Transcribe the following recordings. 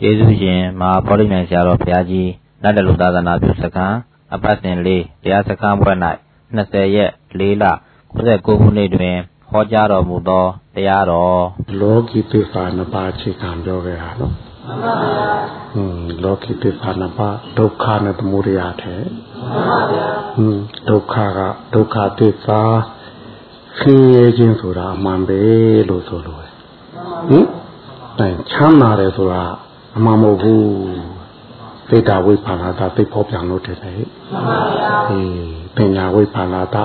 ကျေးဇူးရှင်မဟာဗောဓိမြိုင်ဆရာတော်ဘုရားကြီးနတ်တလူသာသနာပြုစခန်းအပတ်စဉ်လေးတရားစခန်းဘွဲ့၌20ရက်4လ69ခုနှစ်တွင်ဟောကြားတော်မူသောတရားတော်လောကီသစ္စာနှစ်ပါးအခြေခံပြောခဲ့တာနော်မှန်ပါဗျာဟွန်းလောကီသစ္စာနှစ်ပါးဒုက္ခနဲ့သမုဒယထဲမှန်ပါဗျာဟွန်းဒုက္ခကဒုက္ခသစ္စာခင်းရဲခြင်းဆိုတာအမှန်ပဲလို့ဆိုလို့ဟင်တိုင်ချမ်းသာတယ်ဆိုတာ အမှန်မဟုတ်ဘူးသေတာဝိပါဏတာသိဖို့ပြန်လို့တယ်ဟဲ့မှန်ပါဗျာအေးပညာဝိပါဏတာ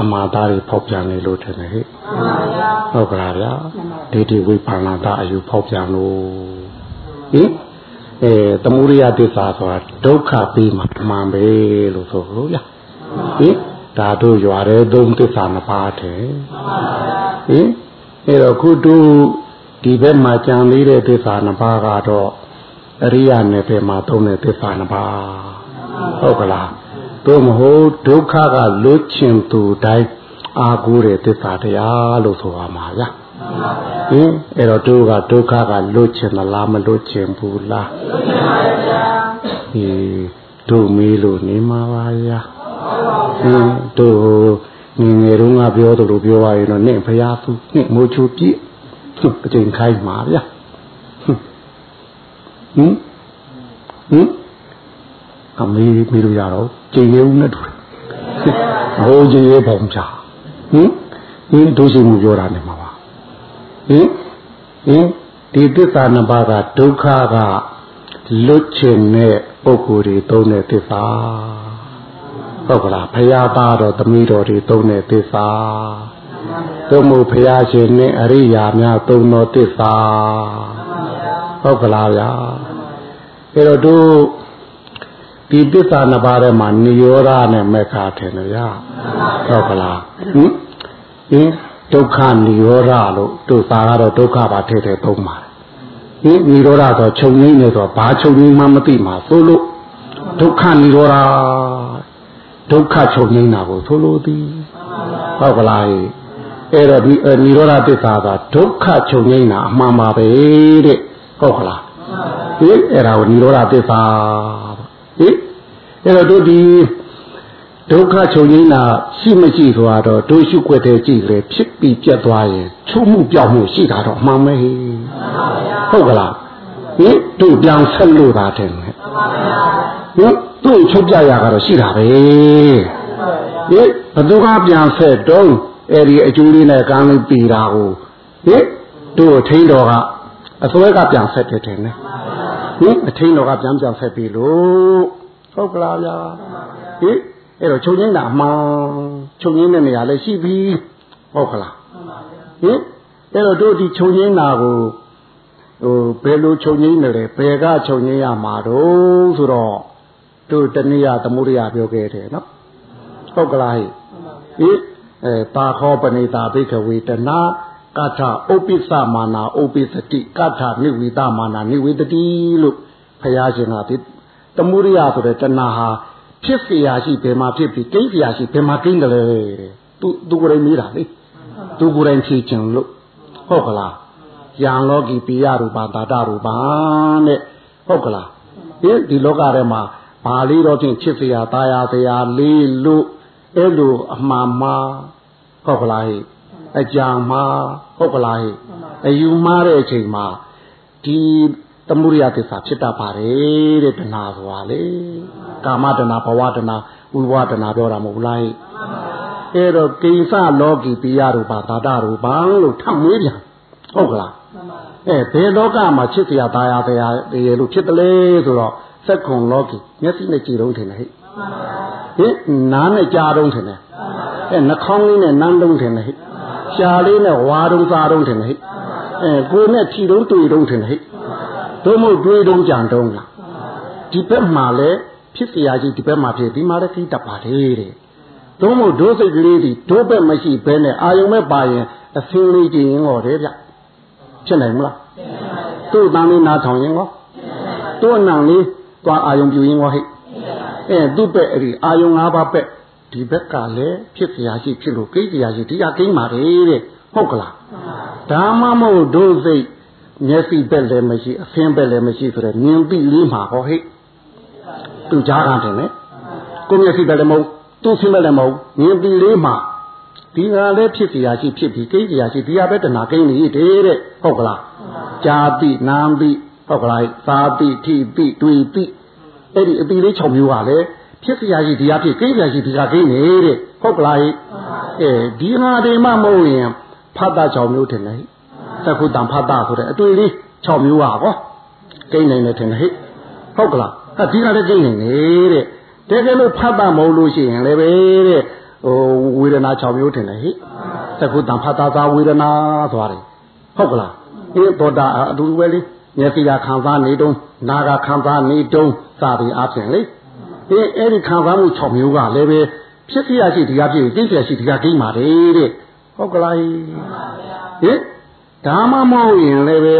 အမှားသားတွေဖောက်ပြန်နေလို့ထင်တယ်ဟဲ့မှန်ပါဗျာဟုတ်ကလားဗျာဒိဋ္ဌိဝိပါဏတာအယူဖောက်ပြန်လို့ဟင်အဲသမုဒိယသစ္စာဆိုတာဒုက္ခပြီးမှမှန်ပဲလို့ဆိုလို့ဗျာဟင်ဒါတို့ရွာတဲ့သုံးသစ္စာနှစ်ပါးထဲဟင်အဲ့တော့ခုတို့ဒီဘက်မှာကြံလေးတဲ့သစ္စာနှစ်ပါးကတော့ အရိယာနယ်ဘက်မှာသုံးတဲ့သစ္စာနှစ်ပါးဟုတ်ကလားတို့မဟုတ်ဒုက္ခကလွတ်ချင်သူတိုင်းအာကိုးတဲ့သစ္စာတရားလို့ဆိုပါမှာဗျာဟင်အဲ့တော့တို့ကဒုက္ခကလွတ်ချင်သလားမလွတ်ချင်ဘူးလားလွတ်ချင်ပါဗျာဟေးတို့မေးလို့နေမှာပါဗျာဟင်တို့ငငယ်တုန်းကပြောသလိုပြောရရင်တော့နင့်ဖရာသူနင့်မိုးချိုပြည့်အချိန်ခိုင်းမှာဗျာ ဟင်ဟင်အမေးမေးလို့ရတော့ကြည်ရဦးနဲ့တူတယ်ဟိုကြည်ရပုံချဟင်ဟင်ဒုစရမှုပြောတာနေမှာပါဟင်ဟင်ဒီသစ္စာနှစ်ပါးကဒုက္ခကလွတ်ချင်တဲ့ပုဂ္ဂိုလ်တွေသုံးတဲ့သစ္စာဟုတ်ကလားဖရာသားတော်သမီးတော်တွေသုံးတဲ့သစ္စာသို့မဟုတ်ဖရာရှင်နဲ့အရိယာများသုံးတော်သစ္စာဟုတ်ကလားဗျာ အဲတော့တို့ဒီပစ္စာနှစ်ပါးထဲမှာနိရောဓနဲ့မေခါထင်လို့ရဟုတ်ကလားဟင်ဟင်ဒုက္ခနိရောဓလို့တို့သာကတော့ဒုက္ခပါထည့်တယ်သုံးပါဟင်နိရောဓဆိုချုပ်ငိမ့်နေဆိုဘာချုပ်ငိမ့်မှမသိမှာသို့လို့ဒုက္ခនិရောဓဒုက္ခချုပ်ငိမ့်တာကိုသို့လို့သည်ဟုတ်ကလားအဲ့တော့ဒီនិရောဓသစ္စာကဒုက္ခချုပ်ငိမ့်တာအမှန်ပါပဲတဲ့ဟုတ်ကလား ဟင်အဲ့ဒါကိုនិရောဓသစ္စာဟင်အဲ့တော့တို့ဒီဒုက္ခချုပ်ငိမ့်တာရှိမရှိဆိုတာတော့တို့ရှုွက်တဲ့ကြည့်ကြတယ်ဖြစ်ပြီးပြတ်သွားရင်ချုပ်မှုပြောင်းမှုရှိတာတော့အမှန်ပဲဟုတ်ကလားဟင်တို့ပြောင်းဆက်လို့တာတယ်ဟင်တို့ချုပ်ပြရကတော့ရှိတာပဲဟင်ဘသူကပြန်ဆက်တုံးအဲ့ဒီအကျိုးလေးနဲ့ကမ်းလေးปีတာကိုဟင်တို့ထိန်းတော်ကအစွဲကပြန်ဆက်တယ်တယ်နဲ့ ဟင်အထိန်းတော်ကပြန်ပြန်ဆက်ပြီလို့ဟုတ်ကလားဗျာဟင်အဲ့တော့ချုပ်ငင်းတာအမှန်ချုပ်ငင်းတဲ့နေရာလည်းရှိပြီဟုတ်ကလားဟင်အဲ့တော့တို့ဒီချုပ်ငင်းတာကိုဟိုဘယ်လိုချုပ်ငင်းနေလဲဘယ်ကချုပ်ငင်းရမှာတော့ဆိုတော့တို့တဏှာသမုဒယပြောခဲ့တယ်နော်ဟုတ်ကလားဟင်အဲပါခောပဏိတာဘိကဝေတနာ ကထဥပိ္ပမာနာဥပိသတိကထနိဝိတမာနာနိဝိတတိလို့ဘုရားရှင်ကဒီတမှုရိယဆိုတဲ့တဏှာဟာဖြစ်เสียရှိဘယ်မှာဖြစ်ပြီးကိန်းเสียရှိဘယ်မှာကိန်းတယ်လဲသူသူကိုယ်တိုင်မေးတာလေသူကိုယ်တိုင်ဖြေချင်လို့ဟုတ်ကလားယံလောကီပိယရူပါတာတရူပါတဲ့ဟုတ်ကလားဒီဒီလောကထဲမှာဘာလေးတော့ဖြင့်ချစ်เสียตายာเสียလေးလို့အဲ့လိုအမှန်မှားဟုတ်ကလားဟိ အကြံမှားဟုတ်ကလားဟိအယူမှားတဲ့အချိန်မှာဒီသမုဒိယသစ္စာဖြစ်တတ်ပါတယ်တဲ့တဏှာဆိုတာလေကာမတဏှာဘဝတဏှာဝိဝတဏှာပြောတာမဟုတ်လားဟိအဲ့တော့ကိစ္စလောကီပိယရူပါသာတရူပံလို့ထပ်မွေးပြန်ဟုတ်ကလားအဲဘယ်လောကမှာချစ်စရာတာယာတရားတည်းလို့ဖြစ်တယ်လေဆိုတော့စက်ခွန်လောကီမျက်စိနဲ့ကြည့်တော့ထင်တယ်ဟိဟင်နားနဲ့ကြားတော့ထင်တယ်အဲနှာခေါင်းလေးနဲ့နမ်းတော့ထင်တယ်ဟိ ရှားလေးနဲ့ဝါတော့စားတော့ထင်တယ်ဟိအဲကိုယ်နဲ့ခြိတော့တွေ့တော့ထင်တယ်ဟိတို့မို့တွေးတော့ကြံတော့လားဒီဘက်မှာလည်းဖြစ်เสียကြီးဒီဘက်မှာဖြစ်ဒီမှာလည်းခိတတ်ပါတယ်တဲ့တို့မို့ဒုစိတ်ကလေးဒီဒုဘက်မရှိဘဲနဲ့အာယုံမဲ့ပါရင်အစင်းလေးကြည့်ရင်ဟောတယ်ဗျဖြစ်နိုင်မလားတို့တန်းလေးနားထောင်ရင်ဟောတို့နံလေးသွားအာယုံပြူရင်ဟောဟိအဲသူ့ဘက်အဲ့ဒီအာယုံ၅ပါးဘက် ဒီဘက်ကလည်းဖြစ်ပြာရှိဖြစ်လို့ကိစ္စရာရှိဒီကကိန်းပါလေတဲ့ဟုတ်ကလားဒါမှမဟုတ်ဒုစိတ်မျက်စိပဲလည်းမရှိအဖင်းပဲလည်းမရှိဆိုတော့မြင်ပြီးလေးမှာဟောဟိတ်သူကြားခံတယ်နဲ့ကိုမျက်စိပဲလည်းမဟုတ်သူ့ဖင်းပဲလည်းမဟုတ်မြင်ပြီးလေးမှာဒီဟာလည်းဖြစ်ပြာရှိဖြစ်ပြီးကိစ္စရာရှိဒီဟာပဲတဏှာကိန်းနေတယ်တဲ့ဟုတ်ကလားကြားပြီးနားပြီးဟုတ်ကလားစားပြီးထိပြီးတွေ့ပြီးအဲ့ဒီအပီလေး6မျိုးကလည်း ဖြစ်ပြရရှိဒီဟာဖြစ်ကိန်းပြရရှိဒီဟာကိန်းနေတဲ့ဟုတ်ပလားအဲဒီဟာတွေမှမဟုတ်ရင်ဖတ်တာ6မျိုးထင်တယ်တက္ကုတံဖတ်တာဆိုတဲ့အတွေ့လေး6မျိုးပါဟောကိန်းနိုင်တယ်ထင်တယ်ဟဲ့ဟုတ်ကလားဟာဒီဟာတွေကိန်းနိုင်နေတဲ့တကယ်လို့ဖတ်တာမဟုတ်လို့ရှိရင်လည်းပဲတဲ့ဟိုဝေဒနာ6မျိုးထင်တယ်ဟဲ့တက္ကုတံဖတ်တာသာဝေဒနာဆိုတာဟုတ်ကလားဒီသောတာအတူတူပဲလေမျက်စိကခံစားနေတုံးနာကခံစားနေတုံးစသည်အပြင်လေ အေးအဲ့ဒီခံစားမှု6မျိုးကလည်းပဲဖြစ်ပြရရှိတရားဖြစ်ရင်သိပြရရှိတရားကိမ့်ပါတယ်တဲ့ဟုတ်ကလားဟင်ဒါမှမဟုတ်ရင်လည်းပဲ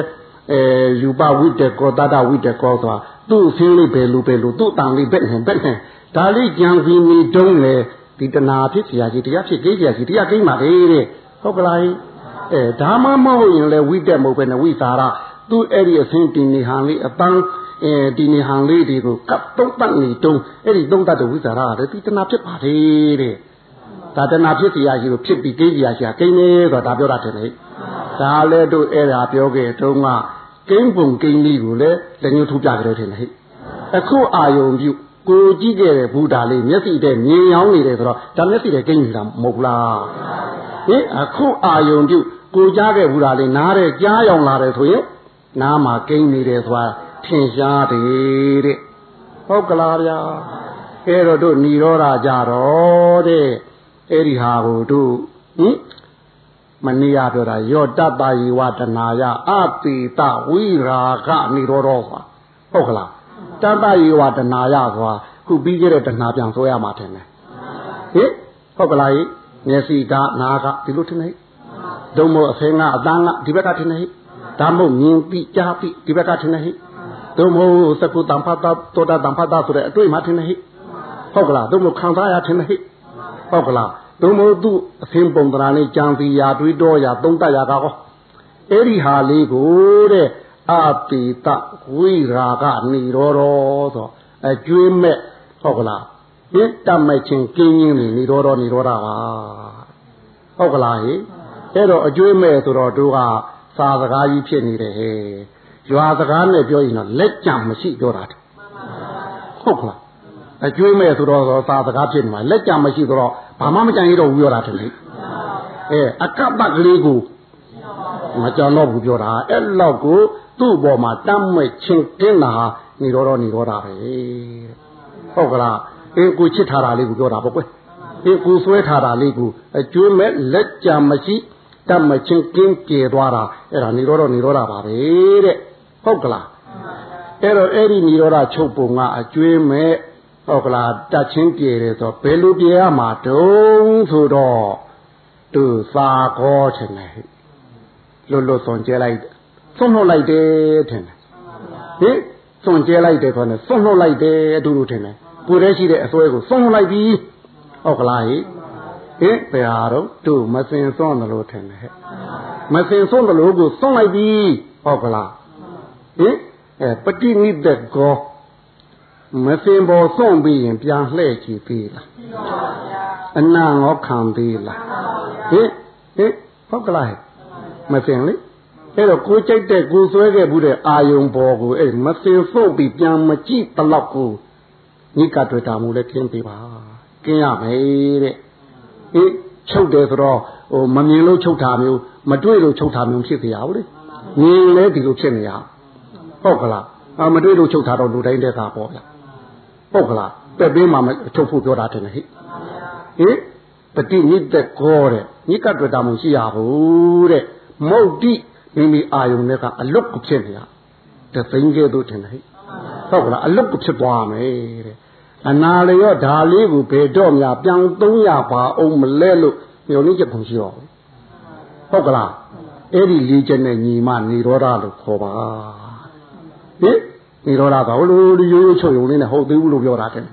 အဲယူပဝိတကောတတဝိတကောဆိုတာသူ့ဆင်းလေးပဲလို့ပဲလို့သူ့တန်လေးပဲဟင်ပဲဟင်ဒါလေးကြံစီနေတုံးလေဒီတနာဖြစ်ပြရရှိတရားဖြစ်ကိမ့်ပြရရှိတရားကိမ့်ပါတယ်တဲ့ဟုတ်ကလားအဲဒါမှမဟုတ်ရင်လည်းဝိတက်မဟုတ်ပဲနဲ့ဝိသာရသူ့အဲ့ဒီအဆင်းတင်နေဟန်လေးအပန်း အဲဒီနေဟန်လေးတွေကိုကပ်သုံးတတ်နေတုံးအဲ့ဒီသုံးတတ်တဲ့ဝိဇာရကလည်းဒီတနာဖြစ်ပါတယ်တဲ့ဒါတနာဖြစ်စီရရှိလို့ဖြစ်ပြီးကိစ္စရရှိတာကိန်းနေဆိုတာဒါပြောတာတယ်လေဒါလည်းတို့အဲ့ဒါပြောခဲ့တုံးကကိန်းပုံကိန်းလေးကိုလည်းလက်ညှိုးထိုးပြကြတယ်ထင်တယ်ဟဲ့အခုအာယုံပြုကိုကြည့်ခဲ့တဲ့ဘုရားလေးမျက်စိတဲ့မြင်ရောင်းနေတယ်ဆိုတော့ဒါမျက်စိတဲ့ကိန်းနေတာမဟုတ်လားဟင်အခုအာယုံပြုကိုကြားခဲ့ဘုရားလေးနားတဲ့ကြားရောင်လာတယ်ဆိုရင်နားမှာကိန်းနေတယ်ဆိုတာ ထင်ရှားတယ်တဲ့ဟုတ်ကလားဗျာအဲ့တော့တို့ဏီရောဓကြတော့တဲ့အဲ့ဒီဟာကိုတို့ဟင်မနေ့ကပြောတာယောတတ္တယေဝတနာယအပိတဝိရာဂနိရောဓဆိုတာဟုတ်ကလားတတ္တယေဝတနာယဆိုတာခုပြီးခဲ့တဲ့တဏှာပြန်ဆိုရမှာထင်တယ်ဟင်ဟုတ်ကလားမျက်စိကနားကဒီလိုထင်နေဒုံမို့အဖင်ကအတန်းကဒီဘက်ကထင်နေဒါမို့မြင်ပြီးကြားပြီးဒီဘက်ကထင်နေ ဒုံမို့သကုတံဖတ်တာတောတာတံဖတ်တာဆိုတဲ့အတွေ့မှထင်နေဟုတ်ကလားဒုံမို့ခံစားရထင်နေဟုတ်ကလားဒုံမို့သူ့အဖင်ပုံတရာနဲ့ကြံစီရာတွေးတော်ရာသုံးတရာကဟောအဲ့ဒီဟာလေးကိုတဲ့အပိတဝိရာဂနိရောဓဆိုအကျွေးမဲ့ဟုတ်ကလားဟင်တတ်မဲ့ချင်းကင်းချင်းနေနိရောဓနိရောဓပါဟုတ်ကလားဟင်အဲ့တော့အကျွေးမဲ့ဆိုတော့တို့ကစာစကားကြီးဖြစ်နေတယ်ဟဲ့ ရွာစကားနဲ့ပြောရင်တော့လက်ကြံမရှိပြောတာဟုတ်ကလားအကျွေးမဲ့ဆိုတော့စာစကားဖြစ်နေမှာလက်ကြံမရှိတော့ဘာမှမကြံရတော့ဘူးပြောတာတယ်လေအဲအကပတ်ကလေးကိုမကြံတော့ဘူးပြောတာအဲ့လောက်ကိုသူ့ဘောမှာတမ်းမဲ့ချင်းတင်းတာနေတော့တော့နေတော့တာပဲဟုတ်ကလားအေးကိုချစ်ထားတာလေးကိုပြောတာပေါ့ကွယ်အေးကိုဆွဲထားတာလေးကိုအကျွေးမဲ့လက်ကြံမရှိတတ်မချင်းကင်းပြေသွားတာအဲ့ဒါနေတော့တော့နေတော့တာပါပဲတဲ့ ဟုတ်ကလားအဲ့တော့အဲ့ဒီနေတော့တာချုပ်ပုံကအကျွေးမဲ့ဟုတ်ကလားတတ်ချင်းပြေတယ်ဆိုဘယ်လိုပြေရမှာတုံးဆိုတော့သူသာကောချင်တယ်လွတ်လွတ်စွန်ကျဲလိုက်ဆုံးနှုတ်လိုက်တယ်ထင်တယ်ဟင်စွန်ကျဲလိုက်တယ်ခေါ်နေဆုံးနှုတ်လိုက်တယ်အတူတူထင်တယ်ကိုယ်တည်းရှိတဲ့အစွဲကိုဆုံးနှုတ်လိုက်ပြီဟုတ်ကလားဟိဟင်ဘယ်ဟာတော့သူ့မစင်စွန့်တယ်လို့ထင်တယ်ဟဲ့မစင်စွန့်တယ်လို့ကိုစွန့်လိုက်ပြီဟုတ်ကလား ဟင်အဲပฏิနိဒကောမစင်ပေါ်စွန့်ပြီးရင်ပြန်လှဲ့ကြည့်သေးလားအနံ့ရောခံသေးလားဟင်ဟင်ဟုတ်ကလားမစင်လေအဲ့တော့ကိုကြိုက်တဲ့ကိုဆွဲခဲ့ဘူးတဲ့အာယုံပေါ်ကိုအဲ့မစင်စွန့်ပြီးပြန်မကြည့်တလောက်ကိုညိကတွေ့တာမှုလည်းခင်းပေးပါကင်းရမယ်တဲ့အေးချုပ်တယ်ဆိုတော့ဟိုမမြင်လို့ချုပ်တာမျိုးမတွေ့လို့ချုပ်တာမျိုးဖြစ်ကြရဘူးလေမြင်လဲဒီလိုဖြစ်နေရ ဟုတ်ကလားအာမတွေ့လို့ချုပ်တာတော့လူတိုင်းတဲ့ကပေါ့ဗျဟုတ်ကလားပက်ပေးမှမချုပ်ဖို့ပြောတာတယ်ဟိဟင်ပฏิနိတကောတဲ့ညိကတွေ့တာမျိုးရှိရဘူးတဲ့မုတ်တိမိမိအာယုန်နဲ့ကအလွတ်ကိုဖြစ်နေရတသိန်းကဲ့သို့ထင်တယ်ဟိဟုတ်ကလားအလွတ်ကိုဖြစ်သွားမယ်တဲ့အနာလျော့ဒါလေးကိုဘယ်တော့မှပြန်300ပါအောင်မလဲလို့မျောနေချက်ပုံရှိတော့ဟုတ်ကလားအဲ့ဒီလေးချက်နဲ့ညီမနေရောဓလို့ခေါ်ပါ ဟင်နေရောဓကဟိုလိုရိုးရိုးချုပ်ရုံလေးနဲ့ဟုတ်သေးဘူးလို့ပြောတာတဲ့ဟ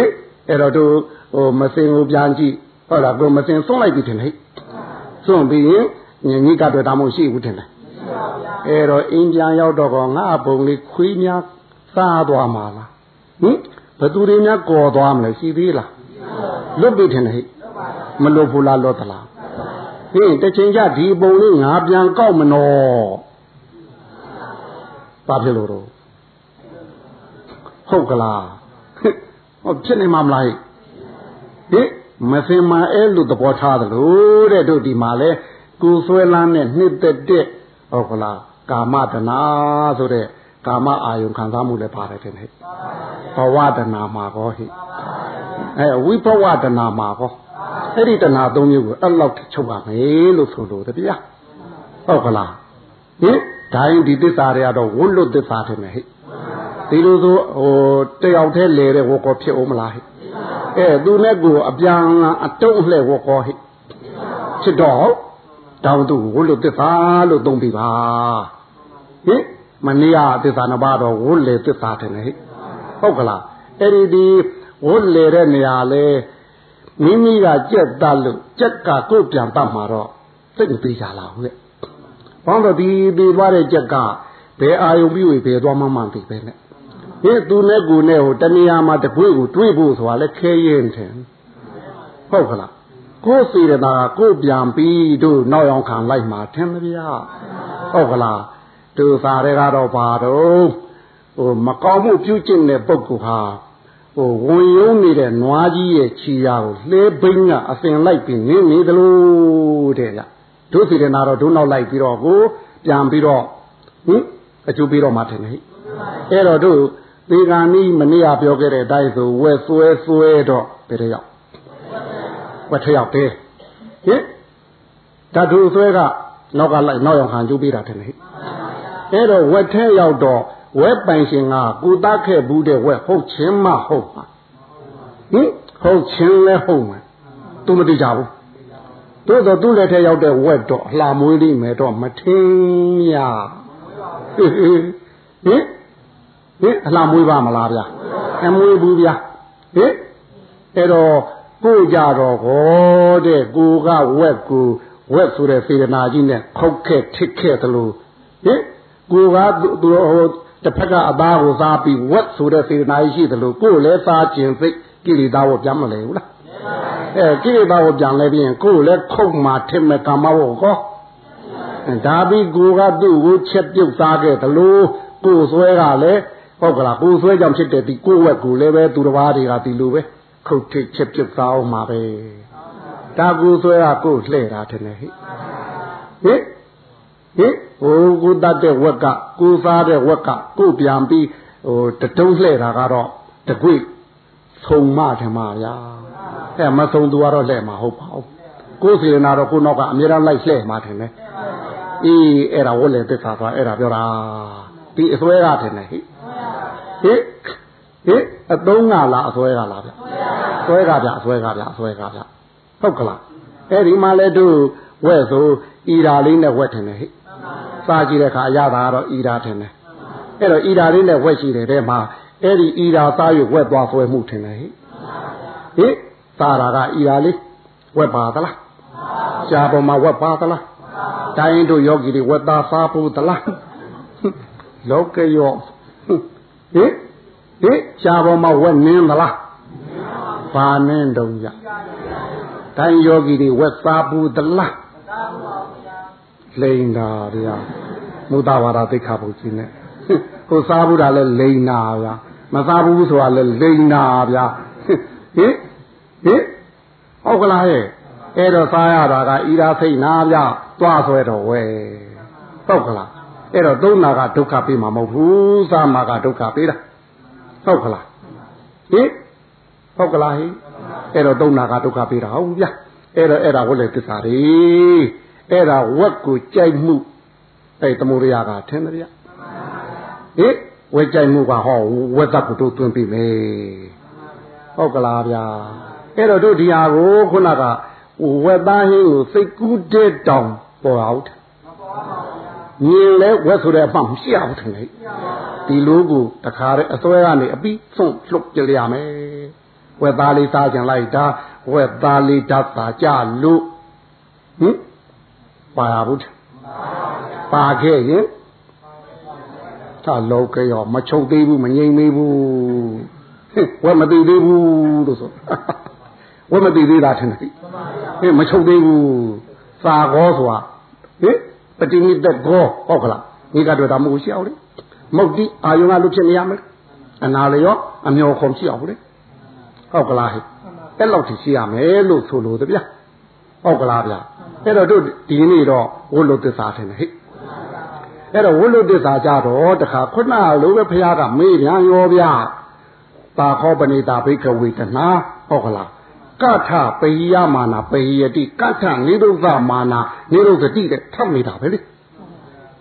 င်အဲ့တော့တို့ဟိုမစင်ကိုပြန်ကြည့်ဟုတ်လားကိုမစင်ဆုံးလိုက်ပြီထင်ဟဲ့စွန့်ပြီးရင်ညီကတော့တာမို့ရှိဘူးထင်တယ်အဲ့တော့အင်းပြန်ရောက်တော့ကောငါဘုံလေးခွေးများစားသွားမှာလားဟင်ဘသူတွေများကော်သွားမလဲရှိသေးလားလွတ်ပြီထင်တယ်ဟိမလွတ်ဘူးလားလွတ်သလားဟင်တစ်ချိန်ကျဒီပုံလေးငါပြန်ကောက်မနော် ဘာဖြစ်လို့တော့ဟုတ်ကလားဟုတ်ဖြစ်နေမှာမလားဟိမစင်မအဲလို့သဘောထားသလိုတဲ့တို့ဒီမှာလဲကိုဆွဲလန်းနဲ့နှစ်သက်တဲ့ဟုတ်ကလားကာမတနာဆိုတဲ့ကာမအာယုံခံစားမှုလည်းပါတယ်တဲ့ဟဲ့ဘဝတနာမှာကောဟိအဲဝိဘဝတနာမှာကောအဲ့ဒီတနာသုံးမျိုးကိုအဲ့လောက်ချုပ်ပါမယ်လို့ဆိုလို့တပြားဟုတ်ကလားဟင် ဒါရင်ဒီသစ္စာတွေကတော့ဝတ်လွတ်သစ္စာတယ်ဟဲ့ဒီလိုဆိုဟိုတယောက်တည်းလေတဲ့ဝကောဖြစ်အောင်မလားဟဲ့အဲသူနဲ့ကိုအပြန်အတုံးလှဲ့ဝကောဟဲ့ဖြစ်တော့တောင်းသူဝတ်လွတ်သစ္စာလို့သုံးပြပါဟင်မနေ့ကသစ္စာနှစ်ပါးတော့ဝတ်လေသစ္စာတယ်ဟဲ့ဟုတ်ကလားအဲ့ဒီဒီဝတ်လေတဲ့နေရာလဲမိမိကကြက်တတ်လို့ကြက်ကကိုယ်ပြန်တတ်မှာတော့စိတ်မပေးကြလားဟုတ်ရဲ့ ဘာလို့ဒီဒီသွားတဲ့ကြက်ကဘယ်အာယုံပြီးဝေဘယ်သွားမှမှမသိပဲနဲ့ဟင်သူနဲ့ကိုနဲ့ဟိုတဏှာမှာတပွေကိုတွေးဖို့ဆိုတာလဲခဲရင်တယ်ဟုတ်ကလားကိုယ်စီရတာကိုယ်ပြန်ပြီးတို့နောက်ရောက်ခံလိုက်မှာထင်မဗျာဟုတ်ကလားသူစားတဲ့ကတော့ဘာတော့ဟိုမကောင်းမှုပြုကျင့်တဲ့ပုဂ္ဂိုလ်ဟာဟိုဝင်ယုံနေတဲ့နွားကြီးရဲ့ခြေရာကိုလှဲဘိန်းကအစင်လိုက်ပြီးနင်းနေသလိုတဲ့ဗျ တို့စီရနာတော့တို့နောက်လိုက်ပြီးတော့ကိုပြန်ပြီးတော့ဟင်အကျိုးပြီးတော့မှထင်တယ်အဲ့တော့တို့ဒီကံဤမနေ့ကပြောခဲ့တဲ့အတိုင်းဆိုဝက်ဆွဲဆွဲတော့ဘယ်တယောက်ဝက်ထယောက်တည်းဟင်ဓာတုဆွဲကနောက်ကလိုက်နောက်ရောက်ခံကျိုးပြီးတာထင်တယ်အဲ့တော့ဝက်ထဲရောက်တော့ဝက်ပိုင်ရှင်ကကိုသားခဲ့ဘူးတဲ့ဝက်ဟုတ်ချင်းမဟုတ်မှာဟင်ဟုတ်ချင်းလဲဟုတ်မှာသူမသိကြဘူး တို့တော့သူ့လက်ထဲရောက်တဲ့ဝက်တော့အလှမွေးလိမ့်မယ်တော့မထင်းရဟင်ဟင်အလှမွေးပါမလားဗျာအမွေးဘူးဗျာဟင်အဲ့တော့ကိုကြတော့ဟောတဲ့ကိုကဝက်ကိုဝက်ဆိုတဲ့စေတနာကြီးနဲ့ခောက်ခဲ့ထစ်ခဲ့သလိုဟင်ကိုကသူဟိုတစ်ဖက်ကအသားကိုစားပြီးဝက်ဆိုတဲ့စေတနာရှိသလိုကိုယ်လည်းစားခြင်းစိတ်ကိလေသာကိုပြန်မလဲဘူးလား အဲကိလေသာကိုပြန်လဲပြီးရင်ကိုယ်လည်းခုတ်မှထင်မဲ့ကာမဝကောဒါပြီးကိုကသူ့ကိုချက်ပြုတ်စားခဲ့သလိုကိုယ်ဆွဲကလည်းဟုတ်ကလားကိုယ်ဆွဲကြောင့်ဖြစ်တဲ့ဒီကိုယ်ဝက်ကိုလည်းပဲသူတစ်ပါးတွေကဒီလိုပဲခုတ်ထိတ်ချက်ပြုတ်စားအောင်မှာပဲဒါကိုယ်ဆွဲကကိုယ်လှဲ့တာတယ်ဟဲ့ဟင်ဟင်ဟိုကိုတတ်တဲ့ဝက်ကကိုစားတဲ့ဝက်ကကိုပြန်ပြီးဟိုတတုံးလှဲ့တာကတော့တကွိဆုံမတယ်မှာဗျာ အဲမဆုံသူကတော့လှဲ့မှာဟုတ်ပါဘူးကိုစေနာတော့ကိုနောက်ကအမြဲတမ်းလိုက်လှဲ့မှာတယ်နဲ့အေးအဲ့ဒါဝတ်လေသစ္စာသွားအဲ့ဒါပြောတာဒီအစွဲကတယ်နဲ့ဟိဟိဟိအသုံးကလားအစွဲကလားဗျအစွဲကဗျအစွဲကဗျအစွဲကဗျဟုတ်ကလားအဲ့ဒီမှာလဲတို့ဝဲဆိုဤဓာလေးနဲ့ဝက်တယ်နဲ့ဟိစားကြည့်တဲ့အခါအရသာကတော့ဤဓာထင်တယ်အဲ့တော့ဤဓာလေးနဲ့ဝက်ရှိတယ်တဲ့မှာအဲ့ဒီဤဓာစားရွက်ဝက်သွားဆွဲမှုထင်တယ်ဟိဟိ စားတာကဤဓာလေးဝက်ပါသလားရှားပေါ်မှာဝက်ပါသလားတိုင်းတို့ယောဂီတွေဝက်သားစားဖို့သလားလောကရောဟိဟိရှားပေါ်မှာဝက်နင်းသလားဘာနင်းတုံးကြတိုင်းယောဂီတွေဝက်စားဖို့သလားလိန်တာဗျာမုဒ္ဒဝါဒသိက္ခာပုကြီးနဲ့ကိုစားဘူးတာလဲလိန်တာဗျာမစားဘူးဆိုတာလဲလိန်တာဗျာဟင် ဟင်ဟုတ်ကလားဟဲ့အဲ့တော့စားရတာကဤရာစိတ်နာဗျာသွားဆွဲတော့ဝဲဟုတ်ကလားအဲ့တော့သုံးနာကဒုက္ခပေးမှာမဟုတ်ဘူးစားမှာကဒုက္ခပေးတာဟုတ်ကလားဟင်ဟုတ်ကလားဟင်အဲ့တော့သုံးနာကဒုက္ခပေးတာဟုတ်ဗျာအဲ့တော့အဲ့ဒါဟုတ်လေသစ္စာတွေအဲ့ဒါဝက်ကိုကြိုက်မှုအဲ့သမုဒရာကထင်တယ်ဗျဟိဝက်ကြိုက်မှုကဟောဝက်သက်ကိုတို့သွင်းပြီမယ်ဟုတ်ကလားဗျာ အဲ့တော့တို့ဒီဟာကိုခုနကဝက်သားဟင်းကိုစိတ်ကူးတဲ့တောင်ပေါ်အောင်မြင်လဲဝက်ဆိုတဲ့အမှမရှိအောင်ထင်လေဒီလိုကိုတခါတည်းအစွဲကနေအပြီးဆုံးလှုပ်ကြရမယ်ဝက်သားလေးစားကြလိုက်တာဝက်သားလေးဓာတ်သာကြလို့ဟင်ပါရဘူးပါခဲ့ရင်သာလောကရောမချုပ်သေးဘူးမငြိမ်သေးဘူးဝက်မသိသေးဘူးလို့ဆို ဝက်မသိသေးတာထင်တယ်ဟင်မချုပ်သေးဘူးစာကောဆိုတာဟင်ပတိနိတကောဟုတ်ကလားဒီကတော့ဒါမဟုတ်ရှိအောင်လေမုတ်တိအာယုံကလူဖြစ်နေရမယ်အနာလျောအမျောခုံရှိအောင်လေဟုတ်ကလားဟဲ့အဲ့လောက်ထိရှိရမယ်လို့ဆိုလို့တဗျာဟုတ်ကလားဗျာအဲ့တော့တို့ဒီနေ့တော့ဝတ်လို့သစ္စာထင်တယ်ဟဲ့အဲ့တော့ဝတ်လို့သစ္စာကြတော့တခါခုနလိုပဲဖះကမေးပြန်ရောဗျာတာခောပဏိတာဘိကဝေတနာဟုတ်ကလား ကထပေယမာနာပေယတိကထနိရုဒ္ဓမာနာနိရုဒ္ဓတိတဲ့ထပ်နေတာပဲလေ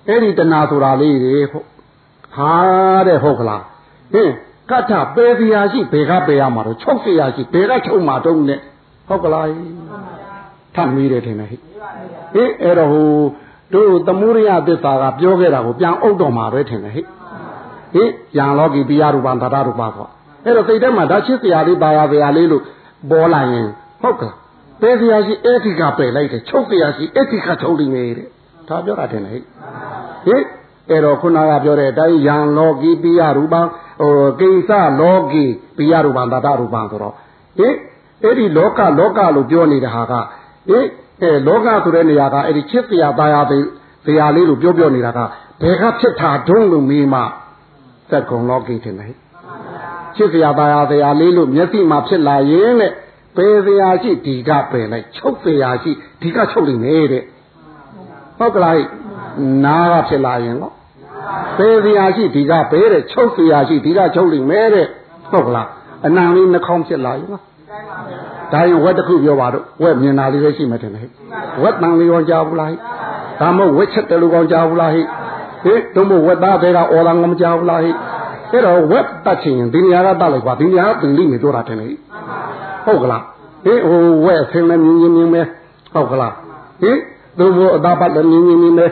အဲ့ဒီတဏဆိုတာလေးတွေဟုတ်ဟာတဲ့ဟုတ်ကလားဟင်ကထပေစရာရှိဘေကပေရမှာတော့ချုပ်စရာရှိဘေကချုပ်မှာတုံးနဲ့ဟုတ်ကလားထပ်မိတယ်ထင်တယ်ဟိဟင်အဲ့တော့ဟိုတို့သမုဒိယသစ္စာကပြောခဲ့တာကိုပြန်အုပ်တော်မှာပဲထင်တယ်ဟိဟင်ယံလောကီပိယရူပံတတရူပဆိုအဲ့တော့စိတ်ထဲမှာဓာချစ်စရာလေးပါရစရာလေးလို့ ပေါ်လာရင်ဟုတ်ကလားပေစရာရှိအဋ္ဌိကပယ်လိုက်တယ်ချုပ်စရာရှိအဋ္ဌိကချုပ်နေတယ်ဒါပြောတာတင်လေဟိအဲ့တော့ခုနကပြောတဲ့အတိုင်းယံလောကီပိယရူပံဟိုကိစ္စလောကီပိယရူပံတတရူပံဆိုတော့ဟိအဲ့ဒီလောကလောကလို့ပြောနေတဲ့ဟာကဟိအဲလောကဆိုတဲ့နေရာကအဲ့ဒီချစ်စရာပါရစရာလေးလို့ပြောပြောနေတာကဘယ်ကဖြစ်တာတုံးလို့မေးမှသက္ကုံလောကီတင်လေ ချစ်စရာပါရစရာလေးလို့မျက်စိမှာဖြစ်လာရင်တဲ့ပယ်စရာရှိဒီကပယ်လိုက်ချုပ်စရာရှိဒီကချုပ်နေနေတဲ့ဟုတ်ကလားနားကဖြစ်လာရင်တော့ပယ်စရာရှိဒီကပယ်တဲ့ချုပ်စရာရှိဒီကချုပ်နေမဲ့တဲ့ဟုတ်ကလားအနံလေးနှာခေါင်းဖြစ်လာရင်နော်ဒါရင်ဝက်တစ်ခုပြောပါတော့ဝက်မြင်တာလေးပဲရှိမှထင်တယ်ဟဲ့ဝက်တန်လေးရောကြားဘူးလားဟဲ့ဒါမှမဟုတ်ဝက်ချက်တယ်လို့ကောကြားဘူးလားဟဲ့ဟေးတို့မို့ဝက်သားတွေကအော်လာငမကြားဘူးလားဟဲ့ အဲ့တော့ဝက်တတ်ချင်ရင်ဒီနေရာကတတ်လိုက်ပါဒီနေရာကတင်လိမ့်မယ်ပြောတာထင်တယ်ဟုတ်ကလားဟေးဟိုဝက်ဆင်းလည်းမြင်မြင်မြင်ပဲဟုတ်ကလားဟေးတို့မို့အသားပတ်လည်းမြင်မြင်မြင်ပဲ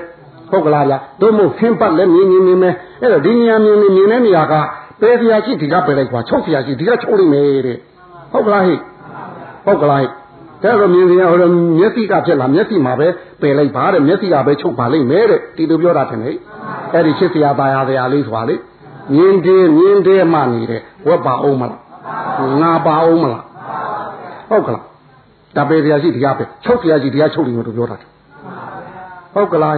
ဟုတ်ကလားလားတို့မို့ဖင်းပတ်လည်းမြင်မြင်မြင်ပဲအဲ့တော့ဒီနေရာမြင်မြင်မြင်တဲ့နေရာကပယ်စရာရှိဒီကပယ်လိုက်ပါချုပ်စရာရှိဒီကချုပ်လိမ့်မယ်တဲ့ဟုတ်ကလားဟဲ့ဟုတ်ကလားဟဲ့တဲ့တော့မြင်စရာဟိုမျက်စိကဖြစ်လာမျက်စိမှာပဲပယ်လိုက်ပါတဲ့မျက်စိကပဲချုပ်ပါလိမ့်မယ်တဲ့ဒီလိုပြောတာထင်တယ်အဲ့ဒီချစ်စရာပါရစရာလေးဆိုတာလေ မြင်တယ်မြင်တယ်မှနေတယ်ဝက်ပါအောင်မလားငါပါအောင်မလားဟုတ်ကလားဒါပေတရားရှိတရားပဲချုပ်တရားရှိတရားချုပ်တယ်လို့ပြောတာဟုတ်ကလား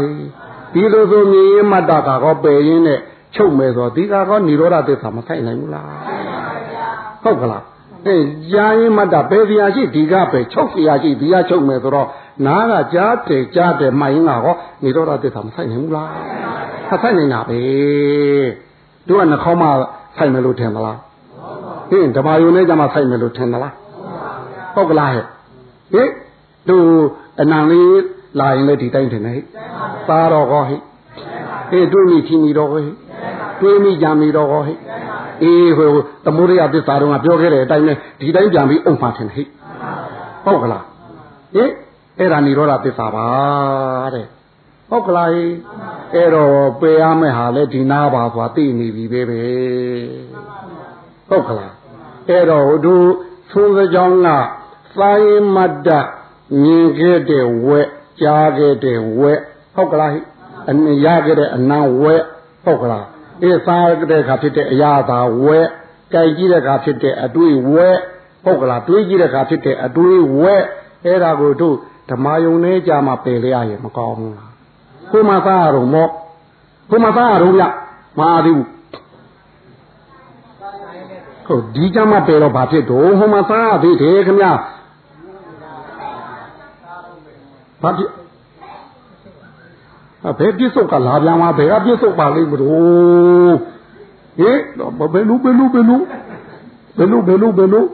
ဒီလိုဆိုမြင်ရင်မတ္တကောပယ်ရင်းနဲ့ချုပ်မယ်ဆိုဒီကောនិရောဓသစ္စာမဆိုင်နိုင်ဘူးလားဟုတ်ကလားအဲကြာရင်မတ္တပေတရားရှိဒီကပဲချုပ်တရားရှိဒီကချုပ်မယ်ဆိုတော့နားကကြားတယ်ကြားတယ်မှရင်ကဟောនិရောဓသစ္စာမဆိုင်နိုင်ဘူးလားဆိုင်နိုင်တာပဲ တို့ကနှာခေါင်းမှဆိုင်မယ်လို့ထင်သလားဟင်းဓမ္မယုံနဲ့ကြမှာဆိုင်မယ်လို့ထင်သလားဟုတ်ကလားဟဲ့ဟင်တို့အနံလေးလာရင်လည်းဒီတိုင်းထင်တယ်ဟဲ့သားတော့ဟောဟဲ့ဟေးတွေးမိချင်းမိတော့ဟဲ့တွေးမိကြမိတော့ဟောဟဲ့အေးဟိုသမုဒိယသစ္စာတော့ပြောခဲ့တဲ့အတိုင်းပဲဒီတိုင်းပြန်ပြီးအုံမှထင်ဟဲ့ဟုတ်ကလားဟင်အဲ့ဒါនិရောဓသစ္စာပါတဲ့ ဟုတ်ကလားအဲ့တော့ပေရမယ့်ဟာလဲဒီနာပါဆိုတာသိနေပြီပဲပဲဟုတ်ကလားအဲ့တော့တို့သုံးစကြောင်းကသာယမတ္တမြင်ခဲ့တဲ့ဝက်ကြားခဲ့တဲ့ဝက်ဟုတ်ကလားအနရခဲ့တဲ့အနံဝက်ဟုတ်ကလားအေးစားတဲ့ခါဖြစ်တဲ့အရာသာဝက်ကြိုက်ကြည့်တဲ့ခါဖြစ်တဲ့အတွေ့ဝက်ဟုတ်ကလားတွေးကြည့်တဲ့ခါဖြစ်တဲ့အတွေ့ဝက်အဲ့ဒါကိုတို့ဓမ္မယုံနဲ့ကြာမှပယ်လိုက်ရရင်မကောင်းဘူးလား ကိုမသားရတော့မောကိုမသားရတော့ဗျမအားသေးဘူးဟုတ်ဒီကြမှာပယ်တော့ဘာဖြစ်တော့ဟိုမှာသားရသေးတယ်ခင်ဗျာဘာဖြစ်အဘယ်ပြစ္ဆုတ်ကလာပြန်မှာဘယ်ကပြစ္ဆုတ်ပါလိမ့်မလို့ဟင်ဘယ်လိုဘယ်လိုဘယ်လိုဘယ်လိုဘယ်လိုဘယ်လို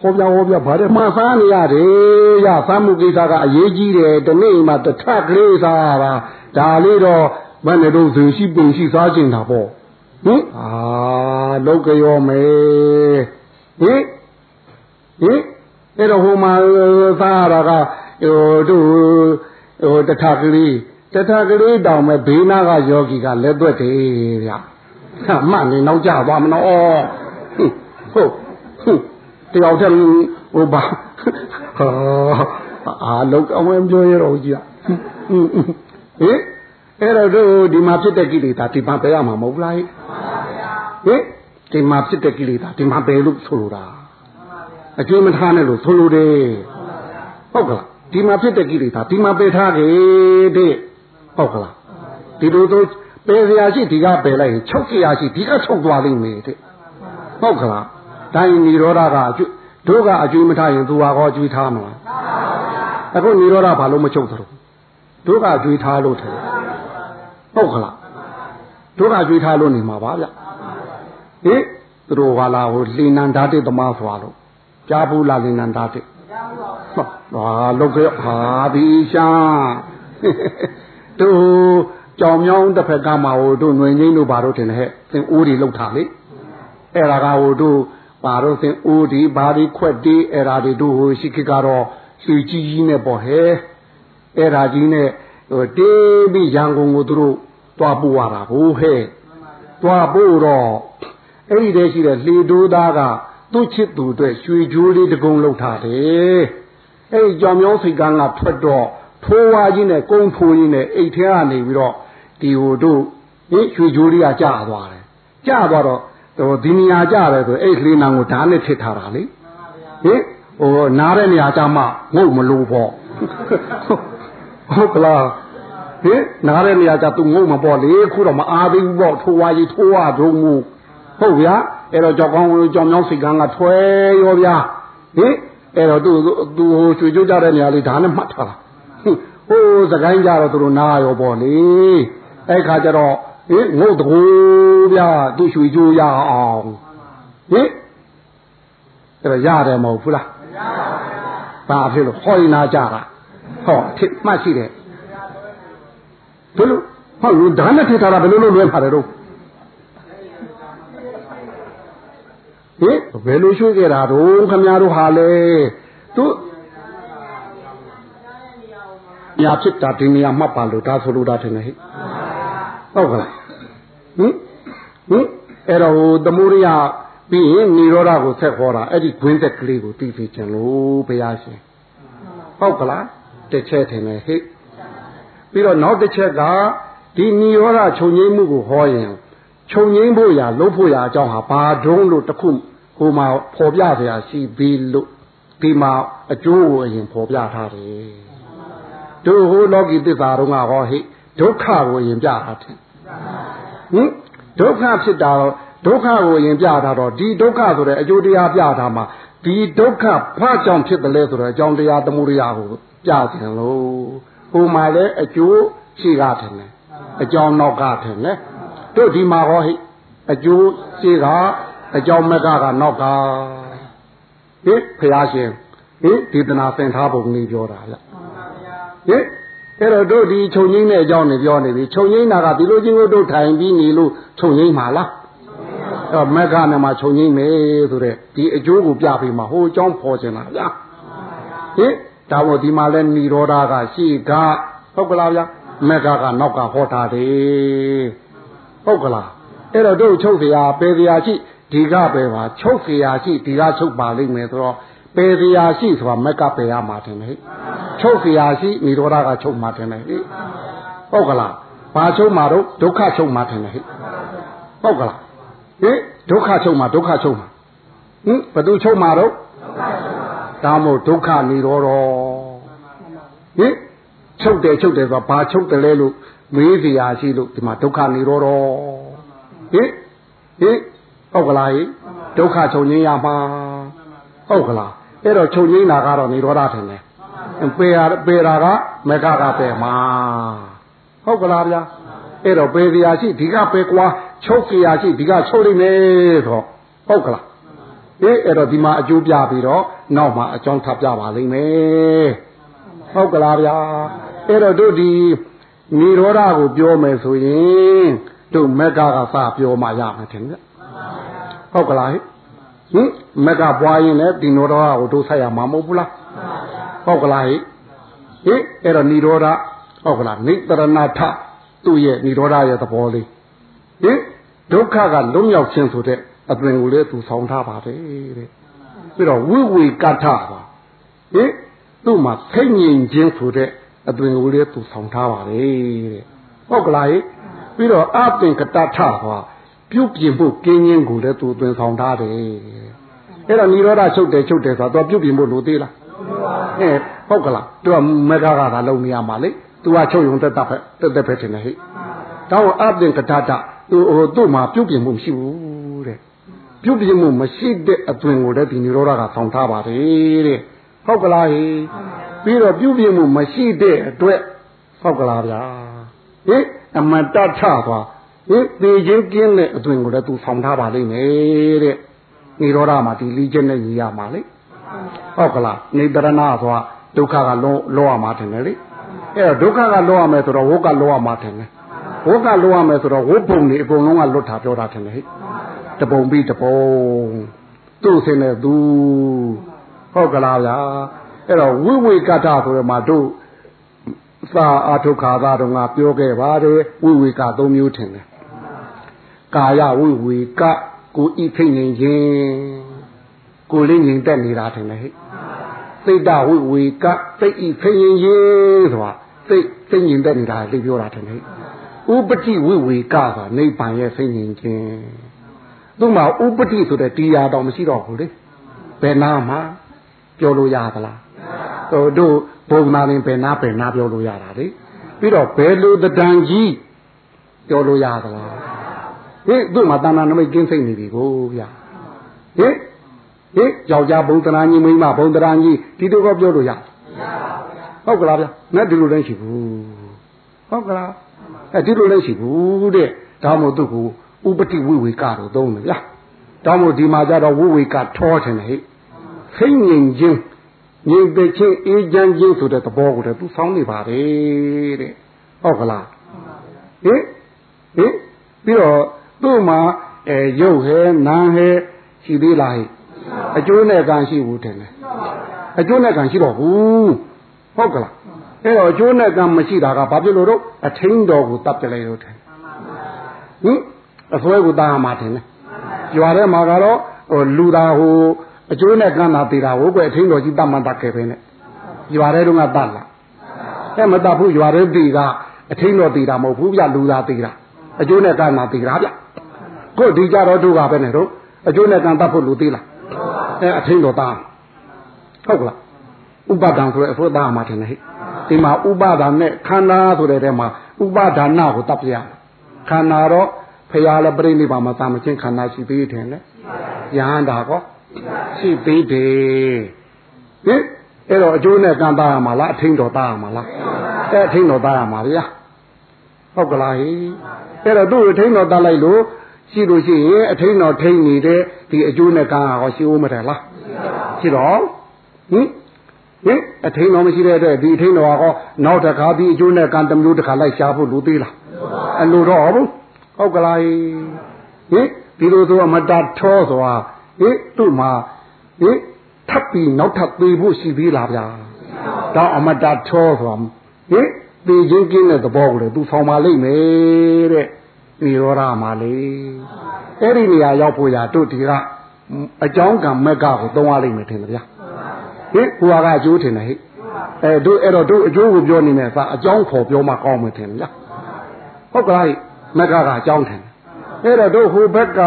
ခေါ်ပြဟောပြဗါတယ်မှစားနေရတယ်ရစားမှုကိစ္စကအရေးကြီးတယ်တနေ့မှတစ်ထပ်ကလေးစားတာဒါလေးတော့မနဲ့တော့ဇူရှိပင်ရှိစားကျင်တာပေါ့ဟင်အာလောကရောမယ်ဟင်ဟင်အဲ့တော့ဟိုမှာစားရတာကဟိုတို့ဟိုတထကလေးတထကလေးတောင်မဲ့ဘေးနာကယောဂီကလက်သွက်တယ်ဗျဟာမှန်နေနောက်ကြသွားမနော်ဟုတ်ဟုတ် တယောက်တည်းဟိုပါဟာအာလောက်အဝင်ပြောရတော့ကြီးဟင်အဲ့တော့တို့ဒီမှာဖြစ်တဲ့ကိလေသာဒီမှာပယ်ရမှာမဟုတ်လားဟင်ဒီမှာဖြစ်တဲ့ကိလေသာဒီမှာပယ်လို့ဆိုလိုတာအကျွေးမထားနဲ့လို့ဆိုလိုတယ်ဟုတ်ကလားဒီမှာဖြစ်တဲ့ကိလေသာဒီမှာပယ်ထားခဲ့တဲ့ဟုတ်ကလားဒီလိုတော့ပယ်စရာရှိဒီကပယ်လိုက်ရင်ချုပ်စရာရှိဒီကချုပ်သွားလိမ့်မယ်တဲ့ဟုတ်ကလား တိုင်းនិရောဓကအကျွတို့ကအကျွေးမထားရင်သူဟာကောအကျွေးထားမလားအခုនិရောဓဘာလို့မချုပ်သလိုတို့ကအကျွေးထားလို့တယ်ဟုတ်ကလားတို့ကအကျွေးထားလို့နေမှာပါဗျဟင်သူတို့ဟာလာဟိုလိဏ္ဍာတိသမားဆိုတော့ကြားဘူးလားလိဏ္ဍာတိဟာလုတ်ခဲ့ဟာဒီရှာတို့ကြောင်မြောင်းတစ်ဖက်ကမှဟိုတို့ຫນွေငိမ့်တို့ဘာတို့တင်ဟဲ့သင်အိုးတွေလောက်ထားလေအဲ့ဒါကဟိုတို့ ဘာတို့သင်အိုးဒီဘာဒီခွက်ဒီအဲ့ဒါတွေတို့ဟိုရှိခိကတော့ရွှေကြီးကြီးနဲ့ပေါ့ဟဲ့အဲ့ဒါကြီးနဲ့ဟိုတေးပြီးရန်ကုန်ကိုသူတို့တွားပို့ရတာဟိုဟဲ့တွားပို့တော့အဲ့ဒီတည်းရှိတဲ့လှေတိုးသားကသူ့ချစ်သူအတွက်ရွှေကြိုးလေးတကုံလောက်ထားတယ်အဲ့ဒီကြောင်မြောင်းစိတ်ကန်းကထွက်တော့ထိုးဝါကြီးနဲ့ကုန်းထိုးကြီးနဲ့အိတ်ထဲကနေပြီးတော့ဒီဟိုတို့ဟင်ရွှေကြိုးလေးကကြာသွားတယ်ကြာသွားတော့ ဟိုဒီနေရာကြာတယ်ဆိုအဲ့ဒီလှေနံကိုဓာတ်နဲ့ထစ်ထားတာလေဟင်ဟိုနားတဲ့နေရာကြမှာငုတ်မလို့ပေါ့ဟုတ်ကလားဟင်နားတဲ့နေရာကြသူငုတ်မပေါ့လေခုတော့မအားသေးဘူးပေါ့ထိုးဝါကြီးထိုးဝါဒုံမှုဟုတ်ဗျာအဲ့တော့ကြောက်ကောင်းကြောင်မြောင်းစိတ်ကန်းကထွဲရောဗျာဟင်အဲ့တော့သူသူဟိုရွှေကြိုးကြတဲ့နေရာလေးဒါနဲ့မှတ်ထားတာဟိုစကိုင်းကြတော့သူတို့နားရောပေါ့လေအဲ့ခါကျတော့ ဟင်ငုတ်တကူဗျာသူရွှေကြိုးရအောင်ဟင်အဲ့တော့ရတယ်မဟုတ်ဘူးလားဘာဖြစ်လို့ဟောရင်နာကြတာဟောဖြစ်မှတ်ရှိတယ်ဘယ်လိုဟုတ်လို့ဒါနဲ့ထည့်ထားတာဘယ်လိုလုပ်လွဲပါတယ်တော့ဟင်ဘယ်လိုရွှေ့ခဲ့တာတော့ခမများတို့ဟာလေသူညာဖြစ်တာဒီနေရာမှတ်ပါလို့ဒါဆိုလို့ဒါထင်တယ်ဟဲ့ဟုတ်ကလား ဟင်ဟင်အဲ့တော့သမုဒိယပြီးရင်និရောဓကိုဆက်ခေါ်တာအဲ့ဒီဂွင်းသက်ကလေးကိုတည်ပြီးကျင်လို့ဘုရားရှင်ဟုတ်ကလားတစ်ချက်ထင်တယ်ဟဲ့ပြီးတော့နောက်တစ်ချက်ကဒီនិရောဓခြုံငိမ့်မှုကိုဟောရင်ခြုံငိမ့်ဖို့ရာလုပ်ဖို့ရာအကြောင်းဟာဘာတုံးလို့တခုဟိုမှာဖော်ပြเสียရှိပြီလို့ဒီမှာအကျိုးကိုအရင်ဖော်ပြထားတယ်တို့ဟိုလောကီသစ္စာတော့ငါဟောဟိဒုက္ခကိုအရင်ပြတာထင် ဟင်ဒုက္ခဖြစ်တာတော့ဒုက္ခကိုအရင်ပြတာတော့ဒီဒုက္ခဆိုတဲ့အကျိုးတရားပြတာမှာဒီဒုက္ခဘာကြောင့်ဖြစ်တယ်လဲဆိုတော့အကြောင်းတရားသမှုတရားကိုပြခြင်းလို့ဟိုမှာလည်းအကျိုးရှိတာထင်တယ်အကြောင်းနောက်ကထင်တယ်တို့ဒီမှာဟောဟိအကျိုးရှိကအကြောင်းမကကနောက်ကဟိဖရာရှင်ဟိဒေသနာသင်ထားပုံလေးပြောတာဗျဟိ အဲ့တော့တို့ဒီခြုံငိမ့်တဲ့အကြောင်းနေပြောနေပြီခြုံငိမ့်တာကဒီလိုချင်းကိုတို့ထိုင်ပြီးနေလို့ခြုံငိမ့်မှာလားတော့မက်ကနဲ့မှခြုံငိမ့်မယ်ဆိုတဲ့ဒီအကျိုးကိုပြပြီးမှဟိုအကြောင်းဖော်ချင်တာဗျာဟိဒါမို့ဒီမှာလဲဏိရောဓကရှိကဟုတ်ကလားဗျာမက်ကကနောက်ကဟောတာတယ်ဟုတ်ကလားအဲ့တော့တို့ချုပ်เสียပယ်เสียရှိဒီကပဲပါချုပ်เสียရှိဒီကချုပ်ပါလိမ့်မယ်ဆိုတော့ ပယ်စရာရှိဆိုတာမက်ကပယ်ရမှာတင်လေချုပ်စရာရှိនិရောဓကချုပ်မှာတင်လေဟုတ်ကလားဘာချုပ်မှာတော့ဒုက္ခချုပ်မှာတင်လေဟုတ်ကလားဟင်ဒုက္ခချုပ်မှာဒုက္ခချုပ်မှာဟင်ဘယ်သူချုပ်မှာတော့ဒါမို့ဒုက္ခនិရောဓဟင်ချုပ်တယ်ချုပ်တယ်ဆိုတာဘာချုပ်တယ်လဲလို့မေးစရာရှိလို့ဒီမှာဒုက္ခនិရောဓဟင်ဟင်ဟုတ်ကလားဟိဒုက္ခချုပ်ငြိမ်းရမှာဟုတ်ကလား အဲ့တော့ချုပ်ငြိမ်းတာကတော့និရောဓထင်တယ်ပေရပေရာကမေကကပဲမှာဟုတ်ကလားဗျာအဲ့တော့ပေစရာရှိဒီကပေကွာချုပ်စရာရှိဒီကချုပ်လိမ့်မယ်ဆိုဟုတ်ကလားအေးအဲ့တော့ဒီမှာအကျိုးပြပြီးတော့နောက်မှာအကြောင်းထပ်ပြပါလိမ့်မယ်ဟုတ်ကလားဗျာအဲ့တော့တို့ဒီនិရောဓကိုပြောမယ်ဆိုရင်တို့မက်ကကစပြောမှရမယ်ထင်တယ်ဟုတ်ကလားဟ င်မက်ကပွားရင်လည်းဒီနိရောဓကိုတို့ဆက်ရမှာမဟုတ်ဘူးလားဟုတ်ကလားဟိဟိအဲ့တော့និရောဓဟုတ်ကလားနိတရဏထသူ့ရဲ့និရောဓရဲ့သဘောလေးဟင်ဒုက္ခကလွတ်မြောက်ခြင်းဆိုတဲ့အသွင်ကိုလည်းသူဆောင်ထားပါတယ်တဲ့ပြီးတော့ဝိဝေကထပါဟင်သူ့မှာဖိတ်ငြိမ်ခြင်းဆိုတဲ့အသွင်ကိုလေးသူဆောင်ထားပါလေတဲ့ဟုတ်ကလားပြီးတော့အပင်ကတထဟော ပြုတ်ပြင်ဖို့ကင်းခြင်းကိုလည်းသူသွင်ဆောင်ထားတယ်အဲ့တော့និရောဓချုပ်တယ်ချုပ်တယ်ဆိုတော့သူပြုတ်ပြင်ဖို့လိုသေးလားဟဲ့ဟုတ်ကလားသူကမကကသာလုံနေရမှာလေသူကချုပ်ယုံတက်တက်ပဲတက်တက်ပဲထင်တယ်ဟဲ့တောင်းအပင်ကတထသူဟိုသူ့မှာပြုတ်ပြင်မှုမရှိဘူးတဲ့ပြုတ်ပြင်မှုမရှိတဲ့အသွင်ကိုလည်းဒီនិရောဓကဆောင်ထားပါတယ်တဲ့ဟုတ်ကလားဟိပြီးတော့ပြုတ်ပြင်မှုမရှိတဲ့အတွက်ဟုတ်ကလားဗျာဟိအမတထသွား ဟင်ပေချင်းကင်းတဲ့အသွင်ကိုလည်းသူဆောင်ထားပါလိမ့်မယ်တဲ့និရောဓမှာဒီလီးချက်နဲ့ညီရမှာလေဟုတ်ကလားနေတရဏဆိုတာဒုက္ခကလောလောရမှာတယ်လေအဲ့တော့ဒုက္ခကလောရမယ်ဆိုတော့ဝုကလောရမှာတယ်လေဝုကလောရမယ်ဆိုတော့ဝုပုံနေအကုန်လုံးကလွတ်တာပြောတာတယ်လေတပုံပြီးတပုံသူ့ဆင်းနေသူဟုတ်ကလားဗျာအဲ့တော့ဝိဝေကတ္တဆိုရမှာတို့သာအာထုခါသာတော့ငါပြောခဲ့ပါတယ်ဝိဝေက၃မျိုးထင်တယ် ကာယဝိဝေကကိုဤဖိတ်နေခြင်းကိုလေးငြိမ်သက်နေတာထင်တယ်ဟဲ့စိတ်တဝိဝေကစိတ်ဤဖိတ်ရင်ရေးဆိုတာစိတ်စိတ်ငြိမ်သက်နေတာလေပြောတာထင်တယ်ဥပတိဝိဝေကဆိုတာနိဗ္ဗာန်ရဲ့စိတ်ငြိမ်ခြင်းသူ့မှာဥပတိဆိုတဲ့တရားတော်မရှိတော့ဘူးလေဘယ်နာမှာပြောလို့ရသလားဟိုတို့ဘုံနာရင်ဘယ်နာဘယ်နာပြောလို့ရတာလေပြီးတော့ဘယ်လိုတံကြီးပြောလို့ရသလား ဟင်သူ့မှာတဏ္ဍာနမိတ်ကင်းစိတ်နေပြီကိုဗျာဟင်ဟင်ယောက်ျားဘုံတရာကြီးမိန်းမဘုံတရာကြီးဒီတော့ကပြောလို့ရဟုတ်ကလားဗျာနဲ့ဒီလိုလည်းရှိဘူးဟုတ်ကလားအဲဒီလိုလည်းရှိဘူးတဲ့ဒါမို့သူ့ကိုဥပတိဝိဝေကတော့သုံးတယ်ဗျာဒါမို့ဒီမှာကြတော့ဝိဝေကထောတယ်ဟဲ့ဖိငြိမ်ခြင်းငြိမ်သက်ခြင်းအေးချမ်းခြင်းဆိုတဲ့သဘောကိုတည်းသူဆောင်းနေပါတယ်တဲ့ဟုတ်ကလားဟင်ဟင်ပြီးတော့ သူ့မှာအဲရုပ်ဟဲနာဟဲရှိသေးလားဟဲ့အကျိုးနဲ့ကံရှိဘူးတယ်လေအကျိုးနဲ့ကံရှိတော့ဘူးဟုတ်ကလားအဲ့တော့အကျိုးနဲ့ကံမရှိတာကဘာဖြစ်လို့တော့အထင်းတော်ကိုတပ်ပြလိုက်လို့တယ်ဟင်အစွဲကိုတားမှာတယ်လေကြွားထဲမှာကတော့ဟိုလူသားဟိုအကျိုးနဲ့ကံတာသေးတာဟုတ်ကွယ်အထင်းတော်ကြီးတတ်မှန်တတ်ခဲ့ပဲနဲ့ကြွားထဲတုန်းကတတ်လားအဲမတတ်ဘူးကြွားထဲတည်ကအထင်းတော်တည်တာမဟုတ်ဘူးဗျလူသားတည်တာ အကျိုးနဲ့ကံတာတည်တာဗျကိုဒီကြတော့တို့ကပဲနဲ့တော့အကျိုးနဲ့ကံတတ်ဖို့လူသေးလားအဲအထင်းတော်သားဟုတ်ကလားဥပါဒံဆိုတဲ့အဖို့သားမှာထင်တယ်ဟဲ့ဒီမှာဥပါဒံနဲ့ခန္ဓာဆိုတဲ့ထဲမှာဥပါဒနာကိုတပ်ပြရခန္ဓာတော့ဖရာလည်းပြိဋိဘာမှာသာမချင်းခန္ဓာရှိသေးတယ်လေယဟန္တာကောရှိသေးတယ်ဟင်အဲ့တော့အကျိုးနဲ့ကံသားရမှာလားအထင်းတော်သားရမှာလားအဲအထင်းတော်သားရမှာဗျာ ဟုတ်ကလားဟိအဲ့တော့သူ့အထင်းတော်သားလိုက်လို့ရှိလို့ရှိရင်အထင်းတော်ထိန်နေတဲ့ဒီအကျိုးနဲ့ကံဟောရှိဦးမတယ်လားရှိတော့ဟင်ဟင်အထင်းတော်မရှိတဲ့အတွက်ဒီအထင်းတော်ဟောနောက်တစ်ခါဒီအကျိုးနဲ့ကံတစ်မျိုးတစ်ခါလိုက်ရှားဖို့လူသေးလားအလိုတော့ဟုတ်ဟုတ်ကလားဟင်ဒီလိုဆိုအမတထောဆိုတာဟင်သူ့မှာဟင်ထပ်ပြီးနောက်ထပ်သေးဖို့ရှိသေးလားဗျာတော့အမတထောဆိုတာဟင် သေခြင်းကင်းတဲ့သဘောကိုလေသူဆောင်ပါလိမ့်မယ်တဲ့និရောဓမှာလေအဲ့ဒီနေရာရောက်ဖို့ရတို့ဒီကအကြောင်းကံမက်ကကိုသုံးရလိမ့်မယ်ထင်တယ်ဗျာဟင်ဟိုကအကျိုးထင်တယ်ဟဲ့အဲတို့အဲ့တော့တို့အကျိုးကိုပြောနေမယ်စာအကြောင်းခေါ်ပြောမှကောင်းမယ်ထင်တယ်ဗျာဟုတ်ကဲ့မက်ကကအကြောင်းထင်တယ်အဲ့တော့တို့ဟိုဘက်က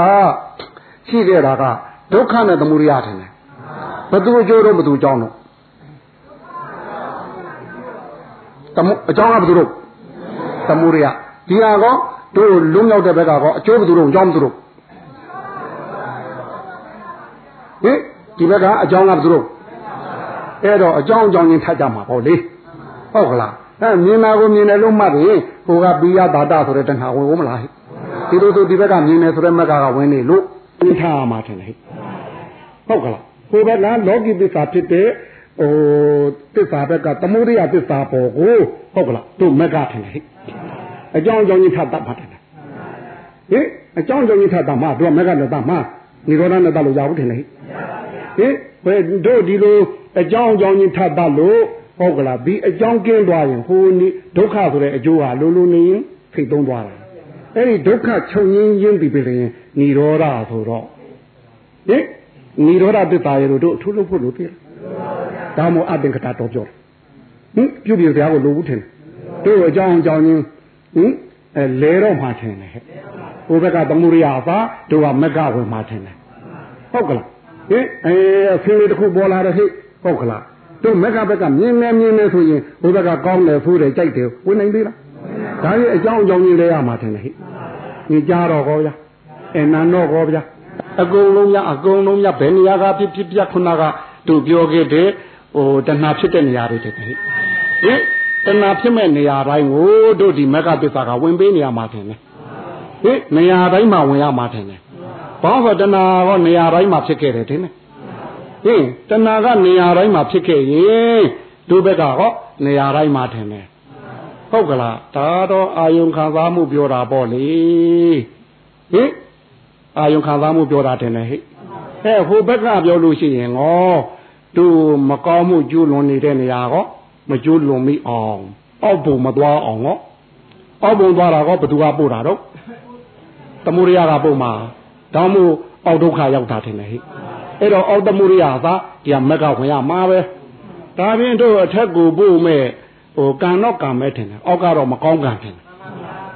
ရှိခဲ့တာကဒုက္ခနဲ့သမုဒယထင်တယ်ဘသူအကျိုးတော့ဘသူအကြောင်းတော့သမု အကြောင်းကဘသူတို့သမုဒယဒီဟာကောတို့လွတ်မြောက်တဲ့ဘက်ကကောအကျိုးဘသူတို့အကြောင်းဘသူတို့ဟင်ဒီဘက်ကအကြောင်းကဘသူတို့အဲ့တော့အကြောင်းအကြောင်းချင်းထပ်ကြမှာပေါ့လေဟုတ်ကလားအဲမြင်တာကိုမြင်တယ်လို့မှတ်ရင်ဟိုကပိယဘာဒဆိုတဲ့တဏှာဝင်ဦးမလားဒီလိုဆိုဒီဘက်ကမြင်တယ်ဆိုတဲ့မက်ကကဝင်နေလို့သိထားရမှာထင်တယ်ဟုတ်ကလားဟိုဘက်ကလောကီသစ္စာဖြစ်တဲ့ ဟိုသစ္စာဘက်ကသမုဒိယသစ္စာပေါ်ကိုဟုတ်ကလားတို့မက်ကထင်တယ်ဟဲ့အကြောင်းအကြောင်းကြီးထပ်တတ်ပါတယ်ဟင်အကြောင်းအကြောင်းကြီးထပ်တတ်မှာတို့မက်ကလည်းတတ်မှာနိရောဓနဲ့တတ်လို့ရဘူးထင်တယ်ဟင်ဘယ်တို့ဒီလိုအကြောင်းအကြောင်းကြီးထပ်တတ်လို့ဟုတ်ကလားဒီအကြောင်းကင်းသွားရင်ဟိုနိဒုက္ခဆိုတဲ့အကျိုးဟာလိုလိုနေရင်ဖိတ်သုံးသွားတယ်အဲ့ဒီဒုက္ခချုပ်ငင်းရင်းပြီးပြီရင်နိရောဓဆိုတော့ဟင်နိရောဓတစ္စာရေတို့အထုလုပ်ဖို့လိုသေးတယ် ဒါမို့အပင်္ကတာတော်ပြောတယ်ဟင်ပြုပြတရားကိုလိုဘူးထင်တယ်တို့အကြောင်းအကြောင်းချင်းဟင်အဲလဲတော့မှထင်တယ်ဟဲ့ဟိုဘက်ကသမုရိယသာတို့ကမက်ကဝင်မှထင်တယ်ဟုတ်ကလားဟင်အဲဆင်းလေးတစ်ခုပေါ်လာတယ်ဟဲ့ဟုတ်ကလားတို့မက်ကဘက်ကမြင်နေမြင်နေဆိုရင်ဟိုဘက်ကကောင်းတယ်ဆိုးတယ်ကြိုက်တယ်ဝင်နိုင်သေးလားဒါကြီးအကြောင်းအကြောင်းကြီးလဲရမှာထင်တယ်ဟဲ့ညကြတော့ကောဗျာအဲနန်တော့ကောဗျာအကုန်လုံးများအကုန်လုံးများဘယ်နေရာကဖြစ်ဖြစ်ပြခုနကတို့ပြောခဲ့တဲ့ ဟိုတဏှာဖြစ်တဲ့နေရာတွေတည်းဟင်တဏှာဖြစ်မဲ့နေရာတိုင်းကိုတို့ဒီမက္ကပစ္စာကဝင်ပေးနေရမှာထင်တယ်ဟင်နေရာတိုင်းမှာဝင်ရမှာထင်တယ်ဘာလို့တဏှာကနေရာတိုင်းမှာဖြစ်ခဲ့တယ်ထင်တယ်ဟင်တဏှာကနေရာတိုင်းမှာဖြစ်ခဲ့ရင်တို့ဘက်ကဟောနေရာတိုင်းမှာထင်တယ်ဟုတ်ကလားဒါတော့အာယုံခံစားမှုပြောတာပေါ့လေဟင်အာယုံခံစားမှုပြောတာတင်တယ်ဟဲ့အဲဟိုဘက်ကပြောလို့ရှိရင်ငေါ သူမကောင်းမှုကျူးလွန်နေတဲ့နေရာကောမကျူးလွန်မိအောင်အောက်ဘုံမသွားအောင်ကောအောက်ဘုံသွားတာကောဘသူကပို့တာတော့သမုဒိယကပို့မှာတောင်းမှုအောက်ဒုက္ခရောက်တာတင်တယ်ဟဲ့အဲ့တော့အောက်သမုဒိယသာဒီကမက်ကဝင်ရမှာပဲဒါဖြင့်တို့အထက်ကိုပို့မဲ့ဟိုကံတော့ကံပဲထင်တယ်အောက်ကတော့မကောင်းကံထင်တယ်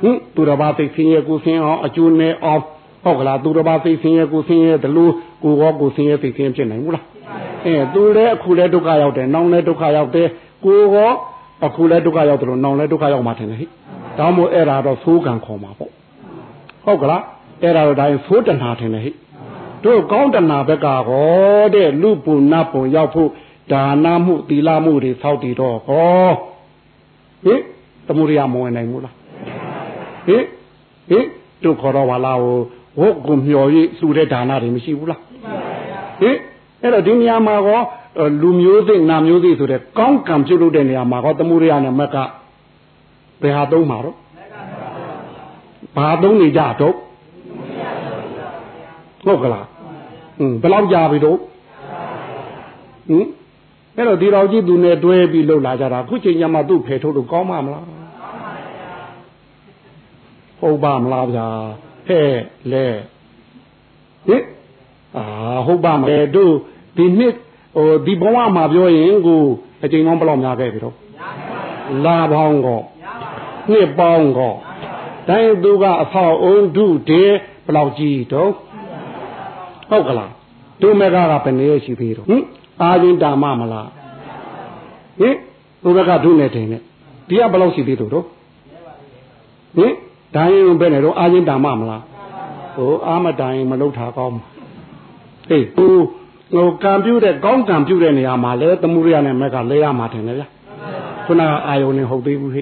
ဟင်သူတော်ဘာသိဆင်းရဲကိုဆင်းအောင်အကျိုးနဲ့အောင်ဟုတ်ကလားသူတော်ဘာသိဆင်းရဲကိုဆင်းရဲတလို့ကိုရောကိုဆင်းရဲသိဆင်းဖြစ်နိုင်ဘူးလား အဲသူလည်းအခုလည်းဒုက္ခရောက်တယ်နောင်လည်းဒုက္ခရောက်တယ်ကိုရောအခုလည်းဒုက္ခရောက်တယ်လို့နောင်လည်းဒုက္ခရောက်မှထင်တယ်ဟိဒါမို့အဲ့ဒါတော့သိုးကံခေါ်မှာပေါ့ဟုတ်ကလားအဲ့ဒါတော့ဒါရင်သိုးတဏှာထင်တယ်ဟိတို့ကောင်းတဏှာဘက်ကဟောတဲ့လူပုနတ်ပုံရောက်ဖို့ဒါနမှုသီလမှုတွေသောက်တည်တော့ဟောဟင်သမုဒိယမဝင်နိုင်ဘူးလားဟင်ဟင်တို့ခေါ်တော့ပါလားဟိုဝတ်ကိုမျော်၍လှူတဲ့ဒါနတွေမရှိဘူးလားဟင် အဲ့တော့ဒီနေရာမှာကောလူမျိုးသိနာမျိုးသိဆိုတဲ့ကောင်းကံပြုလုပ်တဲ့နေရာမှာကောသမုဒိယနဲ့မက်ကဘယ်ဟာသုံးမှာတော့ဘာသုံးနေကြတော့ဟုတ်ကလားဟင်ဘယ်လောက်ကြာပြီတော့ဟင်အဲ့တော့ဒီတော်ကြီးသူနဲ့တွဲပြီးလှုပ်လာကြတာခုချိန်ကျမှသူ့ဖယ်ထုတ်လို့ကောင်းမှာမလားဟုတ်ပါမလားဗျာဟဲ့လဲဟင် အာဟုတ်ပါမယ်တို့ဒီနှစ်ဟိုဒီဘဝမှာပြောရင်ကိုအချိန်ကောင်းဘယ်လောက်များခဲ့ပြီတော့လာပေါင်းကောနှစ်ပေါင်းကောတိုင်းသူကအဖောက်အုံဒုတေဘယ်လောက်ကြီးတော့ဟုတ်ကလားတို့မကကဘယ်နည်းရှိသေးတော့ဟင်အာရင်တာမမလားဟင်ဘုရားကဒုနဲ့တင်နဲ့ဒီကဘယ်လောက်ရှိသေးတော့ဟင်ဒိုင်းရင်ပဲနဲ့တော့အာရင်တာမမလားဟိုအာမတိုင်မလုထားကောင်း ဟေးဟိုဟိုကံပြုတဲ့ကောင်းကံပြုတဲ့နေရာမှာလဲသမှုရရနဲ့မက်ကလဲရမှာတင်လေဗျာခုနအာယုန်နဲ့ဟုတ်သေးဘူးဟိ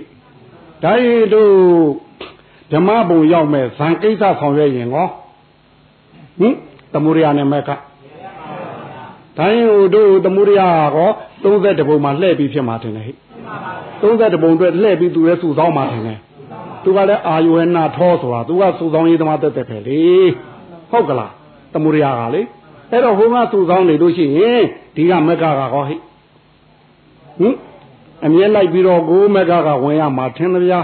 ဒါရီတို့ဓမ္မဘုံရောက်မဲ့ဇံကိစ္စဆောင်ရွက်ရင်ကောဟင်သမှုရရနဲ့မက်ကဒါရင်ဟိုတို့သမှုရရကော30ဘုံမှာလှည့်ပြီးဖြစ်မှာတင်လေဟိ30ဘုံအတွက်လှည့်ပြီးသူရဲ့စုဆောင်းမှာတင်လေသူကလည်းအာယဝနာထောဆိုတာသူကစုဆောင်ရေးသမားတက်တက်ပဲလေဟုတ်ကလားတမှုရကလေ အဲ့တော့ဟိုကစုဆောင်နေလို့ရှိရင်ဒီကမက်ကကဟောဟိဟင်အမြဲလိုက်ပြီးတော့ကိုမက်ကကဝင်ရမှာထင်သဗျာ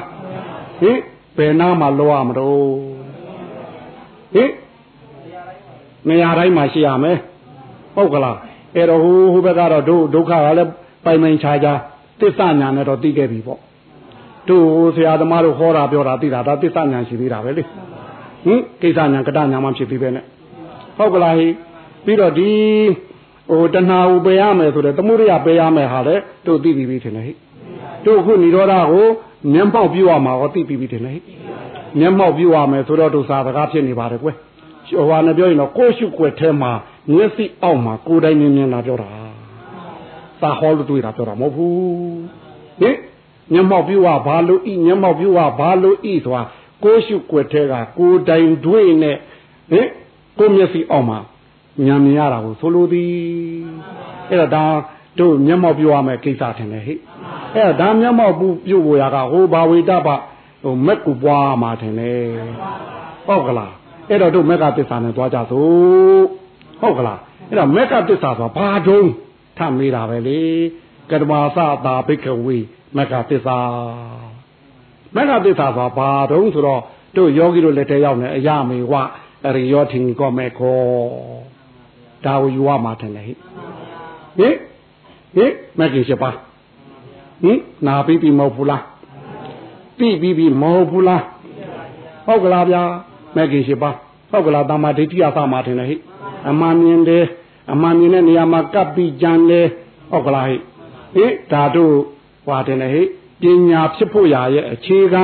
ဟိဘယ်နာမှာလောရမလို့ဟိနေရာတိုင်းမှာရှိရမယ်ဟုတ်ကလားအဲ့တော့ဟိုဟိုဘက်ကတော့ဒုဒုက္ခကလည်းပိုင်ပိုင်ခြားခြားသစ္စာညာနဲ့တော့သိခဲ့ပြီပေါ့တို့ဆရာသမားတို့ဟောတာပြောတာသိတာဒါသစ္စာညာရှိသေးတာပဲလေဟင်ကိစ္စညာကတညာမှဖြစ်ပြီးပဲနဲ့ဟုတ်ကလားဟိ ပြီးတော့ဒီဟိုတဏှာကိုပယ်ရမယ်ဆိုတဲ့သမုဒိယပယ်ရမယ်ဟာလေတို့သိပြီးပြီထင်တယ်ဟိတို့ခုនិရောဓကိုမျက်မှောက်ပြုရမှာဟောသိပြီးပြီထင်တယ်ဟိမျက်မှောက်ပြုရမယ်ဆိုတော့တို့စာစကားဖြစ်နေပါတယ်ကွယ်ဟိုဟာနဲ့ပြောရင်တော့ကိုရှုွယ်ထဲမှာမျက်စိအောက်မှာကိုယ်တိုင်မြင်မြင်လာပြောတာစာဟောလို့တွေ့တာပြောတာမဟုတ်ဘူးဟင်မျက်မှောက်ပြုဝဘာလို့ဤမျက်မှောက်ပြုဝဘာလို့ဤဆိုတာကိုရှုွယ်ထဲကကိုတိုင်တွေ့နဲ့ဟင်ကိုမျက်စိအောက်မှာ ညာမြင်ရတာကိုဆိုလိုသည်အဲ့တော့ဒါတို့မျက်မှောက်ပြုရမယ်ကိစ္စထင်တယ်ဟိအဲ့ဒါမျက်မှောက်ပြုပြုဖို့ရကဟိုဘာဝေတပဟိုမက်ကူပွားမှာထင်တယ်ဟုတ်ကလားအဲ့တော့တို့မက်ကသစ္စာနဲ့သွားကြသို့ဟုတ်ကလားအဲ့တော့မက်ကသစ္စာဆိုတာဘာတုံးထမေးတာပဲလေကတမသတာဘိကဝေမက္ခသစ္စာမက္ခသစ္စာဆိုတာဘာတုံးဆိုတော့တို့ယောဂီတို့လက်ထဲရောက်နေအယမေဝအရိယောထင်ကောမေခော ဒါကိုယူရမှာတယ်လေဟိဟိဟိမက္ခိရှိပါဟဟင်နာပြီးပြီမဟုတ်ဘူးလားသိပြီးပြီမဟုတ်ဘူးလားဟုတ်ကလားဗျာမဲ့ခင်ရှိပါဟုတ်ကလားတမ္မာဒိဋ္ဌိအသမှာထင်တယ်ဟိအမှန်မြင်တယ်အမှန်မြင်တဲ့နေရာမှာကပ်ပြီးကြံတယ်ဟုတ်ကလားဟိဟိဒါတို့ဟွာတယ်လေဟိပညာဖြစ်ဖို့ရာရဲ့အခြေခံ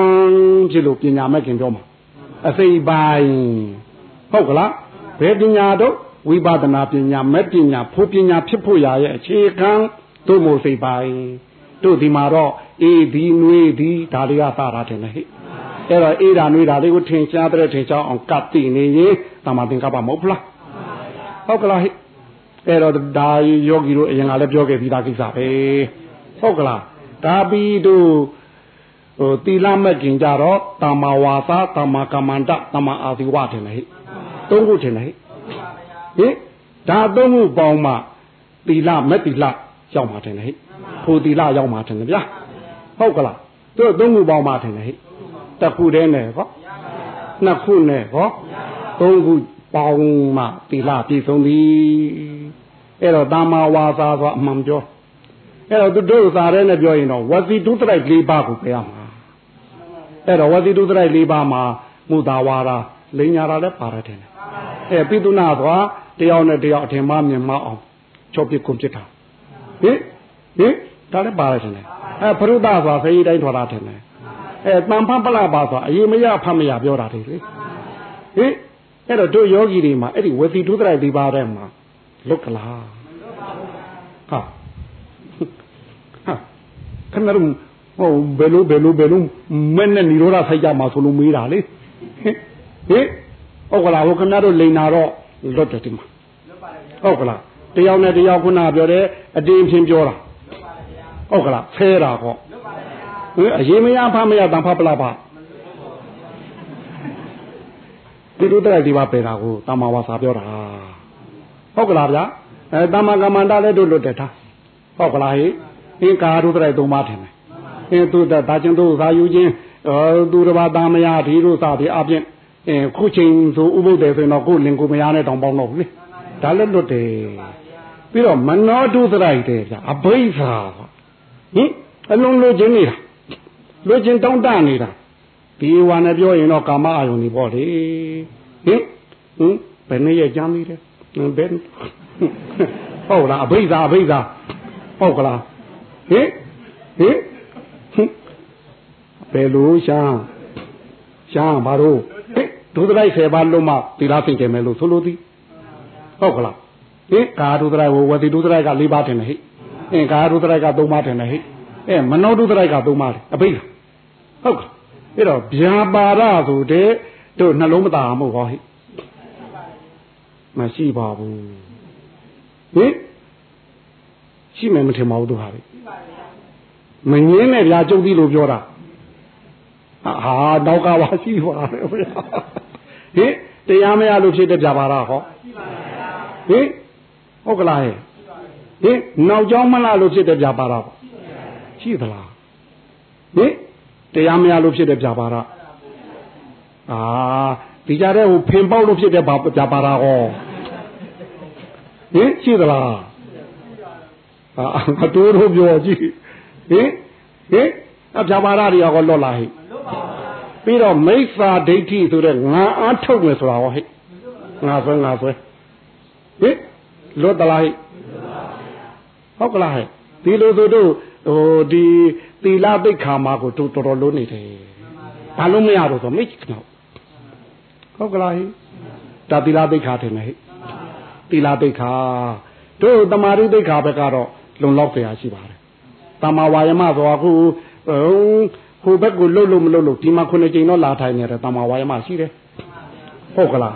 ဖြစ်လို့ပညာမဲ့ခင်ပြောမှာအစိပိုင်းဟုတ်ကလားဘယ်ပညာတော့ ဝိပဿနာပညာမဲ့ပညာဖို့ပညာဖြစ်ဖို့ရာရဲ့အခြေခံတို့မို့စိပိုင်းတို့ဒီမှာတော့အေးဒီနွေးဒီဒါတွေကစတာတယ်လေဟိအဲ့တော့အေးဒါနွေးဒါလေးကိုထင်ရှားတဲ့ထင်ရှားအောင်ကပ်တည်နေရင်တမသင်္ကပ္ပမဟုတ်လားဟုတ်ကလားဟိအဲ့တော့ဒါယောဂီတို့အရင်ကလည်းပြောခဲ့ပြီးသားကိစ္စပဲဟုတ်ကလားဒါပြီးတို့ဟိုတီလာမဲ့ခင်ကြတော့တမ္မာဝါစာတမ္မာကမ္မန္တတမ္မာအာဇီဝထင်တယ်ဟိသုံးခုထင်တယ်ဟိ ဟိဒါသုံးခုပေါင်းမှတီလာမဲ့တီလာရောက်မှာထင်တယ်ဟိဖိုတီလာရောက်မှာထင်တယ်ဗျာဟုတ်ကလားသူသုံးခုပေါင်းမှထင်တယ်ဟိတစ်ခုတည်းနဲ့ဟောနှစ်ခုနဲ့ဟောသုံးခုပေါင်းမှတီလာပြည့်စုံသည်အဲ့တော့တမ္မာဝါစာဆိုအမှန်ပြောအဲ့တော့သူတို့စာရဲနဲ့ပြောရင်တော့ဝစီတုတရိုက်၄ပါးကိုပြရမှာအဲ့တော့ဝစီတုတရိုက်၄ပါးမှာမူတာဝါဒလိညာတာလည်းပါရတယ်အဲပိတုနာသွား တယောက်နဲ့တယောက်အထင်မှမြင်မှအောင်ချောပြကုန်ပြစ်တာဟင်ဟင်ဒါလည်းပါရတယ်အဲဖရုဒဆိုတာဖေးတိုင်းထွာတာတယ်အဲတန်ဖပလပါဆိုတာအရေးမရဖတ်မရပြောတာတွေလေဟင်အဲ့တော့တို့ယောဂီတွေမှာအဲ့ဒီဝစီတုတရိုက်၄ပါးထဲမှာလွတ်ကလားဟာခဏတော့ဟိုဘယ်လိုဘယ်လိုဘယ်လိုမဲ့နဲ့និရောဓဆိုင်ကြမှာဆိုလို့မေးတာလေဟင်ဟုတ်ကလားဟိုခဏတော့လိန်နာတော့ လွတ်တယ်ဒီမှာဟုတ်ကလားတယောက်နဲ့တယောက်ခုနပြောတယ်အတင်းချင်းပြောတာဟုတ်ကလားဖဲတာကောဟင်အရေးမရဖမရတန်ဖပလာပါဒီလိုတဲ့ဒီပါပေတာကိုတမ္မာဝါစာပြောတာဟုတ်ကလားဗျာအဲတမ္မာကမ္မန္တလည်းတို့လွတ်တယ်ထားဟုတ်ကလားဟိအင်းကာရုတရိုက်သုံးပါထင်တယ်အင်းသူဒါချင်းတို့သာယူခြင်းသူတစ်ပါးသားမယားဒီတို့စသည်အပြင် အင်းခုချိန်ဆိုဥပုပ်တယ်ဆိုရင်တော့ကိုလင်ကိုမယားနဲ့တောင်ပေါင်းတော့ဘူးလေဒါလည်းလွတ်တယ်ပြီးတော့မနောတုတရိုက်တယ်ဗျအဘိဓါဟင်အလုံးလို့ခြင်းနေတာလွတ်ခြင်းတောင်းတနေတာဒီဝါနဲ့ပြောရင်တော့ကာမအာယုန်နေပေါ့လေဟင်ဟင်ဘယ်နည်းရဲ့ကြမ်းသေးတယ်ဘယ်ဟုတ်လားအဘိဓါအဘိဓါဟုတ်ကလားဟင်ဟင်ဘယ်လိုရှာရှာဘာလို့ ဒုသလိုက်ဆယ်ပါလုံးမှသီလသင်ကြမယ်လို့ဆိုလို့သည်ဟုတ်ကလားဟင်ကာဒုသလိုက်ဝဝတိဒုသလိုက်က၄ပါးတင်တယ်ဟိအင်းကာဒုသလိုက်က၃ပါးတင်တယ်ဟိအဲမနောဒုသလိုက်က၃ပါးတယ်အဘိဓဟုတ်ကဲ့အဲ့တော့ဗျာပါရဆိုတဲ့တို့နှလုံးမသားမှုဟောဟိမရှိပါဘူးဟင်ရှိမယ်မထင်ပါဘူးတို့ဟာလေမငင်းနဲ့ဗျာကျုပ်သီးလို့ပြောတာဟာနောက်ကပါရှိပါလေဗျာ ဟင်တရားမရလို့ဖြစ်တဲ့ဗျာပါလားဟောဟင်ဟုတ်ကလားဟဲ့ဟင်နောက်ကျောင်းမလားလို့ဖြစ်တဲ့ဗျာပါလားရှိသလားဟင်တရားမရလို့ဖြစ်တဲ့ဗျာပါလားအာဒီကြတဲ့ဟိုဖင်ပေါက်လို့ဖြစ်တဲ့ဗျာပါလားဟောဟင်ရှိသလားအာတိုးတို့ပြောကြည့်ဟင်ဟင်အပြာပါရတွေရောလွတ်လာဟိ ပြီးတော့မိစ္ဆာဒိဋ္ဌိဆိုတဲ့ငါအားထုတ်မယ်ဆိုတာဟောဟိငါဆွဲငါဆွဲဟင်လွတ်တလားဟိဟုတ်ကလားဟဲ့ဒီလိုဆိုတော့ဟိုဒီသီလပိတ်ခါမှာကိုတော်တော်လုံးနေတယ်ဘာလို့မရတော့ဆိုမိတ်ကတော့ဟုတ်ကလားဟိဒါသီလပိတ်ခါတယ်ဟဲ့သီလပိတ်ခါတို့တမာရိပိတ်ခါဘက်ကတော့လုံလောက်တရားရှိပါတယ်တမာဝါယမဆိုတာခုဟို ဘက်ကိုလှုပ်လို့မလှုပ်လို့ဒီမှာခုနှစ်ကြိမ်တော့လာထိုင်နေတယ်တမာဝါယမရှိတယ်ဟုတ်ကလား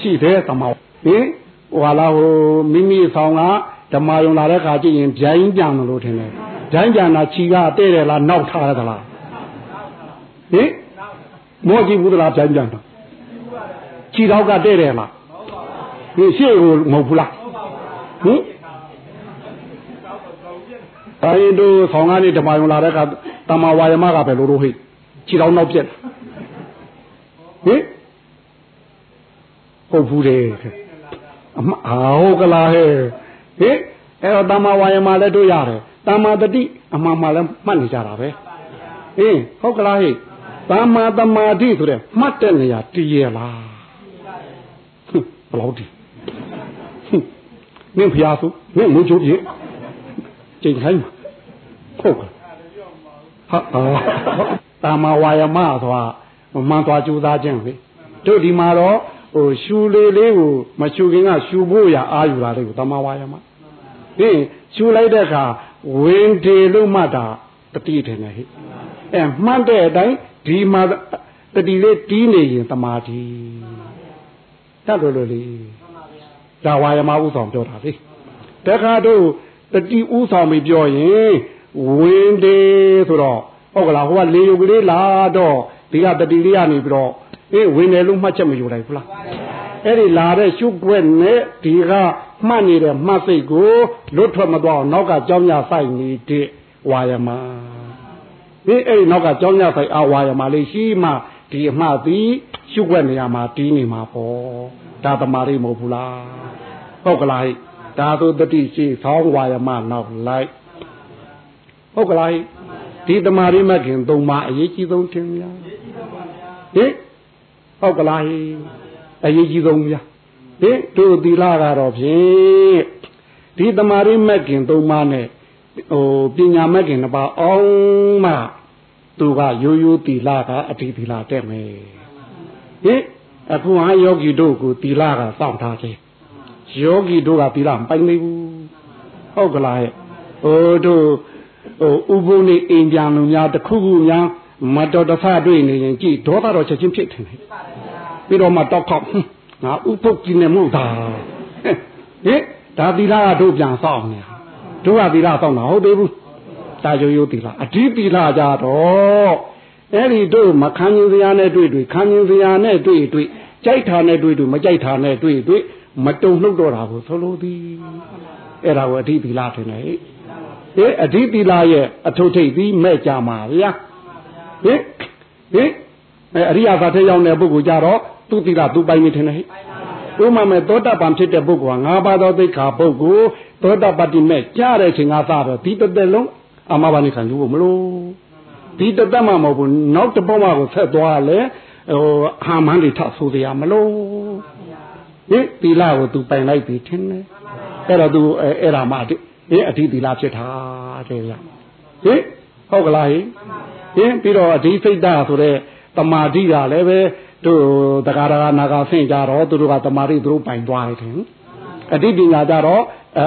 ရှိတယ်တမာဟင်ဟိုဟာလားဟိုမိမိဆောင်ကဓမ္မယုံလာတဲ့ခါကြည့်ရင်ဗျိုင်းပြန်လို့ထင်တယ်ဗျိုင်းပြန်တာခြီကတဲ့တယ်လားနောက်ထားရသလားဟင်မောကြည့်ဘူးသလားဗျိုင်းပြန်တာခြီတော့ကတဲ့တယ်လားဒီရှေ့ကိုမဟုတ်ဘူးလားဟင်အဲဒီတို့ဆောင်ကနေဓမ္မယုံလာတဲ့အခါ တမ္မာဝါယမကပဲလို့လို့ဟိခြေတော်နောက်ပြက်ဟင်ဟုတ်ဘူးတယ်အမဟုတ်ကလားဟဲ့ဟင်အဲ့တော့တမ္မာဝါယမလည်းတို့ရတယ်တမ္မာတတိအမှန်မှလည်းမှတ်နေကြတာပဲအေးဟုတ်ကလားဟိတမ္မာတမာတိဆိုတဲ့မှတ်တဲ့နေရာတည်ရလားဘယ်လောက်တည်မင်းဖျားဆိုမင်းမူချိုးပြေချိန်ခိုင်းမှာဟုတ်ကဲ့ ဟာတာမဝါယမဆိုတာမှန်သွားကြိုးစားခြင်းလေတို့ဒီမှာတော့ဟိုရှူလေးလေးကိုမရှူခင်ကရှူဖို့ရအာယူတာလေးကိုတမဝါယမဟင်ရှူလိုက်တဲ့အခါဝင်တေလို့မှတ်တာတတိတယ်နဲ့ဟိအဲမှတ်တဲ့အတိုင်းဒီမှာတတိလေးတီးနေရင်တမာတိတတ်လို့လို့လေဒါဝါယမဥဆောင်ပြောတာလေတခါတို့တတိဥဆောင်ပြီးပြောရင် ဝင်တယ်ဆိုတော့ဟုတ်ကလားဟိုကလေယုတ်ကလေးလာတော့ဒီကတတိလေးကနေပြီးတော့အေးဝင်တယ်လို့မှတ်ချက်မယူလိုက်ဘူးလားအဲ့ဒီလာတဲ့ရှုွက်နဲ့ဒီကမှတ်နေတဲ့မှတ်စိတ်ကိုလွတ်ထွက်မသွားအောင်နောက်ကကြောင်းညာဆိုင်နေတဲ့ဝါယမဒီအဲ့ဒီနောက်ကကြောင်းညာဆိုင်အဝါယမလေးရှိမှဒီအမှတ်ပြီးရှုွက်နေရမှာတီးနေမှာပေါ့ဒါတမာရီမဟုတ်ဘူးလားဟုတ်ကလားဒါသို့တတိရှိသောင်းဝါယမနောက်လိုက် ဟုတ်ကလားဒီတမာရီမခင်သုံးပါအရေးကြီးဆုံးတင်များဟင်ဟုတ်ကလားအရေးကြီးဆုံးများဟင်တို့သီလကတော့ဖြင့်ဒီတမာရီမခင်သုံးပါနဲ့ဟိုပညာမခင်တစ်ပါးအောင်မှသူကရိုးရိုးသီလကအတိသီလတက်မယ်ဟင်အခုဟာယောဂီတို့ကိုသီလကစောင့်ထားတယ်ယောဂီတို့ကသီလမပိုင်နိုင်ဘူးဟုတ်ကလားဟိုတို့ ဟိုဥပုနေအိမ်ပြန်လူများတခုခုများမတော်တဆတွေ့နေရင်ကြည်ဒေါသတော့ချက်ချင်းဖြစ်တယ်ပြီးတော့မှတောက်ခေါက်ငါဥပုတ်ကြီးနေမှုသာဟင်ဒါသီလကတို့ပြန်စောင့်နေတာတို့ကသီလစောင့်တာဟုတ်သေးဘူးတာရိုးရိုးသီလအဓိသီလကြတော့အဲ့ဒီတို့မခံရင်စရာနဲ့တွေ့တွေ့ခံရင်စရာနဲ့တွေ့တွေ့ကြိုက်တာနဲ့တွေ့တွေ့မကြိုက်တာနဲ့တွေ့တွေ့မတုံနှုတ်တော့တာကိုဆိုလိုသည်အဲ့ဒါကိုအဓိသီလထင်တယ် ဟေးအဓိသီလရဲ့အထုထိပ်ပြီးမဲ့ကြမှာဗျာဟေးဟေးအရိယာသာထဲရောက်တဲ့ပုဂ္ဂိုလ်ကြတော့သူသီလသူပိုင်နေထင်တယ်ဟဲ့ဥမာမဲ့သောတပန်ဖြစ်တဲ့ပုဂ္ဂိုလ်ကငါးပါးသောသိက္ခာပုဂ္ဂိုလ်သောတပတ္တိမဲ့ကြားတဲ့ချိန်ကစတော့ဒီတစ်သက်လုံးအမဘာနေခံယူဖို့မလို့ဒီတသက်မှမဟုတ်ဘူးနောက်တစ်ပတ်မှကိုဆက်သွားလဲဟိုဟာမန်းတွေထဆိုစရာမလို့ဟင်သီလကို तू ပိုင်လိုက်ပြီထင်တယ်အဲ့တော့ तू အဲ့ဒါမှ ဟင်အဓိသီလဖြစ်တာတဲ့ဗျဟင်ဟုတ်ကလားဟင်ဟင်ပြီးတော့အဓိစိတ်ဓာတ်ဆိုတဲ့တမာတိကလည်းပဲတို့တက္ကရာနာဂဆင့်ကြတော့သူတို့ကတမာတိသူတို့ပိုင်သွားတယ်ထင်အဓိပညာကြတော့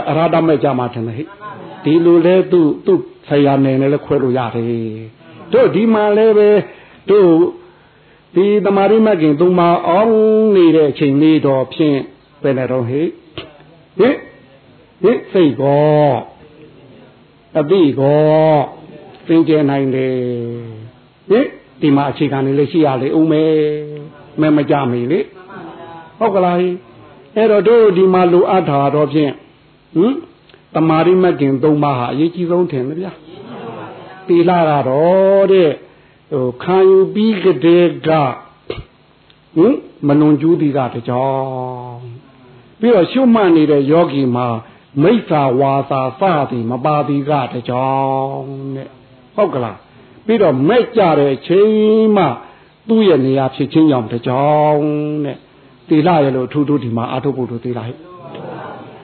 အရဟတမဲ့ကြမှာထင်တယ်ဟိဒီလိုလဲသူ့သူ့ဆရာနယ်နဲ့လည်းခွဲလို့ရတယ်တို့ဒီမှာလည်းပဲတို့ဒီတမာရိမကင်သုံးပါအောင်နေတဲ့အချိန်လေးတော့ဖြင့်ပဲနဲ့တော့ဟိဟိဟိ စိတ်ကောအတိကောသင်ကျဲနိုင်တယ်ဟိဒီမှာအခြေခံနေလေးရှိရလေဦးမယ်မဲမကြမေလေဟုတ်ကလားအဲ့တော့တို့ဒီမှာလိုအပ်တာတော့ဖြင့်ဟင်တမာရိမကင်သုံးပါးဟာအရေးကြီးဆုံးထင်တယ်ဗျာတီလာကတော့တဲ့ဟိုခံယူပြီးကတဲ့ကဟင်မနုံကျူးတီကတကြောင်ပြီးတော့ရှုမှတ်နေတဲ့ယောဂီမှာ မိစ္ဆာဝါစာစသည်မပါသည်ကတကြောင်တဲ့ဟုတ်ကလားပြီးတော့မဲ့ကြတဲ့ချိန်မှသူ့ရဲ့နေရာဖြစ်ချင်းကြောင့်တကြောင်တဲ့တီလာရဲ့လို့ထူးထူးဒီမှာအာထုပ်ဖို့တို့တီလာဟဲ့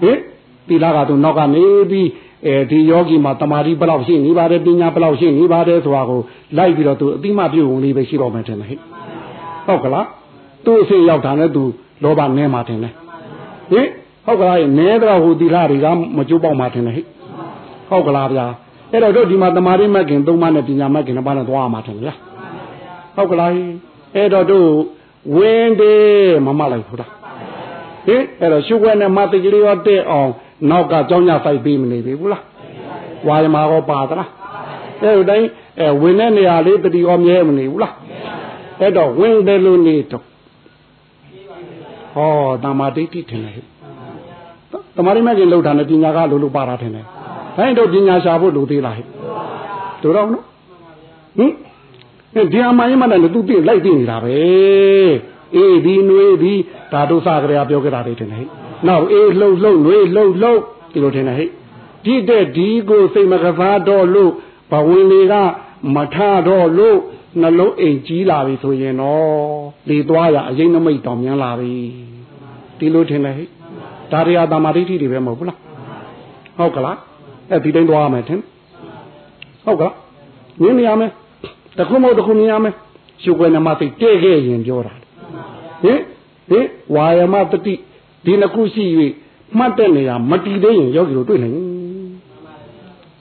ဟင်တီလာကသူနောက်ကနေပြီးအဲဒီယောဂီမှာတမာတိဘယ်လောက်ရှိနေပါတယ်ပညာဘယ်လောက်ရှိနေပါတယ်ဆိုတာကိုလိုက်ပြီးတော့သူအတိမပြုတ်ဝင်လေးပဲရှိတော့မှတင်တယ်ဟဲ့ဟုတ်ကလားသူ့အစီရောက်တာနဲ့သူလောဘနဲမှတင်တယ်ဟင် ဟုတ်ကလားနဲတော့ဟိုတီလာတွေကမကျိုးပေါက်မှတင်တယ်ဟဲ့ဟုတ်ကလားဗျာအဲ့တော့တို့ဒီမှာတမာတိမက်ကင်သုံးပါးနဲ့ပညာမက်ကင်တစ်ပါးနဲ့သွားမှတင်ဗျာဟုတ်ကလားအဲ့တော့တို့ဝင်းတယ်မမလိုက်ဘူးလားဟင်အဲ့တော့ရှုွက်နဲ့မတိကလေးရောတဲ့အောင်နောက်ကကြောင်းညဆိုင်ပေးမနေပြီဘူးလားဝါယမာကောပါသလားအဲ့ဒီတိုင်းအဲဝင်တဲ့နေရာလေးတတိရောမြဲမနေဘူးလားအဲ့တော့ဝင်တယ်လို့နေတော့ဟောတမာဒိဋ္ဌိထင်တယ် တမာရိမကြီးလောက်တာနဲ့ပညာကလို့လို့ပါတာထင်တယ်ဒါရင်တော့ပညာရှာဖို့လိုသေးလားဟဲ့တို့တော့နော်ဟင်ဒီအမှန်ရမှလည်းသူပြလိုက်သိနေတာပဲအေးဒီနွေးဒီဒါတို့စကြရပြောကြတာတွေထင်တယ်ဟဲ့နောက်အေးလှုပ်လှုပ်နွေးလှုပ်လှုပ်ဒီလိုထင်တယ်ဟဲ့ဒီတဲ့ဒီကိုစိတ်မကစားတော့လို့ဘဝင်တွေကမထတော့လို့နှလုံးအိမ်ကြီးလာပြီဆိုရင်တော့လေသွားရအရင်နမိတ်တောင်မြန်းလာပြီဒီလိုထင်တယ်ဟဲ့ ဒါတွေကတမာတိတိတွေပဲမဟုတ်ဘူးလားဟုတ်ကလားအဲ့ဒီတိုင်းသွားရမယ်ထင်ဟုတ်ကလားမြင်နေရမယ်တခုမဟုတ်တခုမြင်ရမယ်ရှုပ်ွယ်နမသိတဲ့ခဲ့ရင်ပြောတာဟင်ဟင်ဝါယမတတိဒီနှစ်ခုရှိ၍မှတ်တဲ့နေရာမတည်သေးရင်ယောဂီတို့တွေ့နိုင်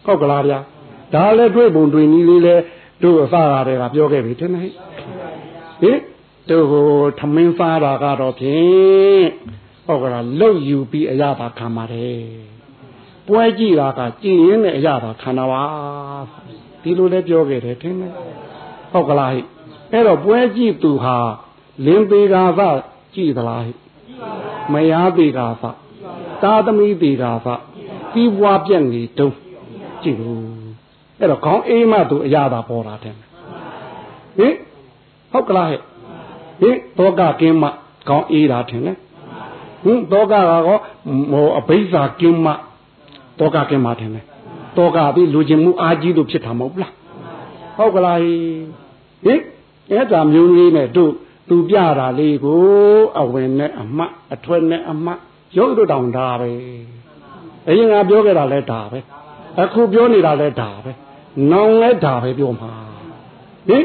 ဟုတ်ကလားဗျာဒါလည်းတွေ့ပုံတွေ့နည်းလေးလဲတို့အစားရတယ်ကပြောခဲ့ပြီထင်တယ်ဟင်တို့ဟိုထမင်းစားတာကတော့ဖြင့် ဟုတ်ကလားလှုပ်ယူပြီးအရသာခံပါတယ်ပွဲကြည့်တာကကြည်ရင်နဲ့အရသာခံတာပါဒီလိုလဲပြောခဲ့တယ်ထင်တယ်ဟုတ်ကလားဟိအဲ့တော့ပွဲကြည့်သူဟာလင်းသေးကာသကြည့်သလားဟိမယားသေးကာသသာသမီသေးကာသပြီးပွားပြက်နေတုံးကြည့်လို့အဲ့တော့ခေါင်းအေးမှသူအရာသာပေါ်တာတဲ့ဟင်ဟုတ်ကလားဟဲ့ဟင်တောကကင်းမှခေါင်းအေးတာထင်တယ် ဟင်တောကကောဟိုအဘိဇာကင်းမှတောကကင်းမှထင်တယ်တောကပြီးလူချင်းမှုအားကြီးလို့ဖြစ်တာမဟုတ်လားဟုတ်ကလားဟင်အဲ့ဒါမျိုးလေးနဲ့တို့သူပြတာလေးကိုအဝင်နဲ့အမှတ်အထွက်နဲ့အမှတ်ရုပ်တို့တောင်ဒါပဲအရင်ကပြောခဲ့တာလဲဒါပဲအခုပြောနေတာလဲဒါပဲနောင်လဲဒါပဲပြောမှာဟင်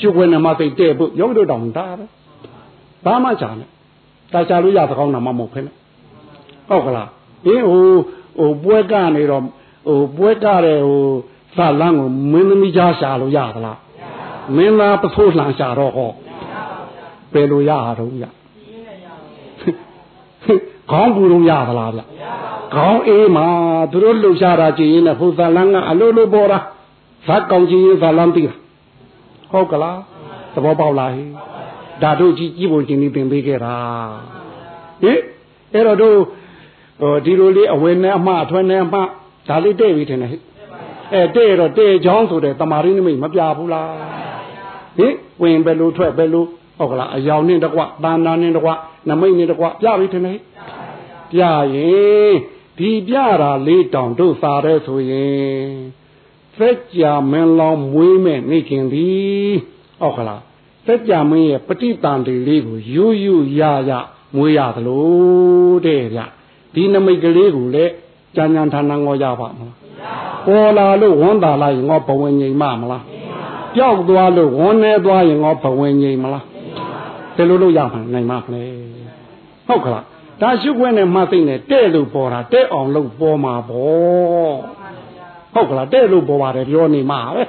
ကျုပ်ဝင်နမသိတဲ့ဖို့ရုပ်တို့တောင်ဒါပဲဘာမှချာနဲ့ တာချာလို့ရသကောင်းတာမှမဟုတ်ဖ ೇನೆ ဟုတ်ကလားဟင်ဟိုဟိုပွဲကနေတော့ဟိုပွဲကတဲ့ဟိုသလန်းကိုမင်းသမီးကြားရှာလို့ရသလားမင်းသားပဖိုးလှန်ရှာတော့ဟောပယ်လို့ရတာတော့ရခေါင်းပူတော့ရသလားဗျခေါင်းအေးမှာသူတို့လှုပ်ရှားတာကြည့်ရင်လည်းဘုရားလန်းကအလိုလိုပေါ်တာဇက်ကောင်ကြီးဇာလန်းပြီးဟုတ်ကလားသဘောပေါက်လားဟိ ဒါတို့ကြီးကြီးပုံချင်းလေးပင်ပေးခဲ့တာဟင်အဲ့တော့တို့ဟိုဒီလိုလေးအဝင်နဲ့အမှားအထွက်နဲ့အမှားဒါလေးတဲ့ပြီထင်တယ်ဟိအဲတဲ့တော့တဲ့ချောင်းဆိုတဲ့တမာရင်းနမိတ်မပြဘူးလားဟင်ဝင်ပဲလို့ထွက်ပဲလို့ဟုတ်ကလားအယောင်နဲ့တကွတာနာနဲ့တကွနမိတ်နဲ့တကွပြပြီထင်တယ်ပြရင်ဒီပြတာလေးတောင်တို့စားတဲ့ဆိုရင်စัจ जा မင်းလောင်းမွေးမဲ့နေခင်သည်ဟုတ်ကလား စัจ जा မင်းရဲ့ပဋိတန်တေလေးကိုယူယူရရမွေးရသလိုတဲ့ဗျဒီနမိတ်ကလေးကိုလည်းကြံကြံထန်ထန်ငေါ်ရပါမလားပေါ်လာလို့ဝန်တာလိုက်ငေါဘဝင်ငိမ်မမလားပျောက်သွားလို့ဝန်နေသွားရင်ငေါဘဝင်ငိမ်မလားဘယ်လိုလုပ်ရမှာနိုင်မှာလဲဟုတ်ကလားဒါရှုခွင့်နဲ့မှသိနေတဲ့လို့ပေါ်တာတဲ့အောင်လို့ပေါ်မှာပေါ့ဟုတ်ကလားတဲ့လို့ပေါ်ပါတယ်ပြောနေမှာပဲ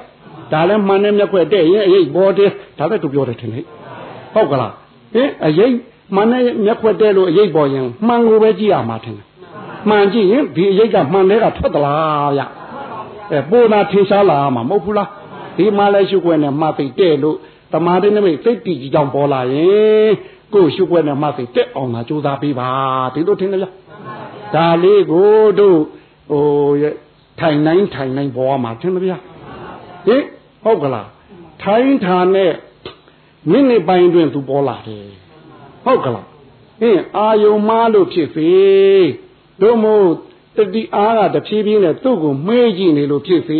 ဒါလည်းမှန်နဲ့မျက်ခွက်တဲ့ရင်အရေးပေါ်တယ်ဒါပဲသူပြောတယ်ထင်လေဟုတ်ကလားဟင်အရေးမှန်နဲ့မျက်ခွက်တဲ့လို့အရေးပေါ်ရင်မှန်ကိုပဲကြည့်ရမှာထင်တယ်မှန်ကြည့်ရင်ဒီအရေးကမှန်တဲ့ကထွက်သလားဗျအဲပိုနာထင်ရှားလာမှာမဟုတ်ဘူးလားဒီမှလည်းရှုခွင့်နဲ့မှသိတဲ့လို့တမာတဲ့နမိတ်စိတ်တည်ကြည်ကြောင်ပေါ်လာရင်ကိုရှုခွက်နဲ့မှသိတက်အောင်လာကြိုးစားပေးပါဒီလိုထင်တယ်ဗျဒါလေးကိုတို့ဟိုထိုင်နိုင်ထိုင်နိုင်ပေါ်မှာထင်တယ်ဗျဟင် ဟုတ်ကလားထိုင်ထာနဲ့မိနစ်ပိုင်းတွင်သူပေါ်လာတယ်ဟုတ်ကလားဟင်အာယုံမားလို့ဖြစ်စေတို့မို့တတိအားကတဖြည်းဖြည်းနဲ့သူ့ကိုမှေးကြည့်နေလို့ဖြစ်စေ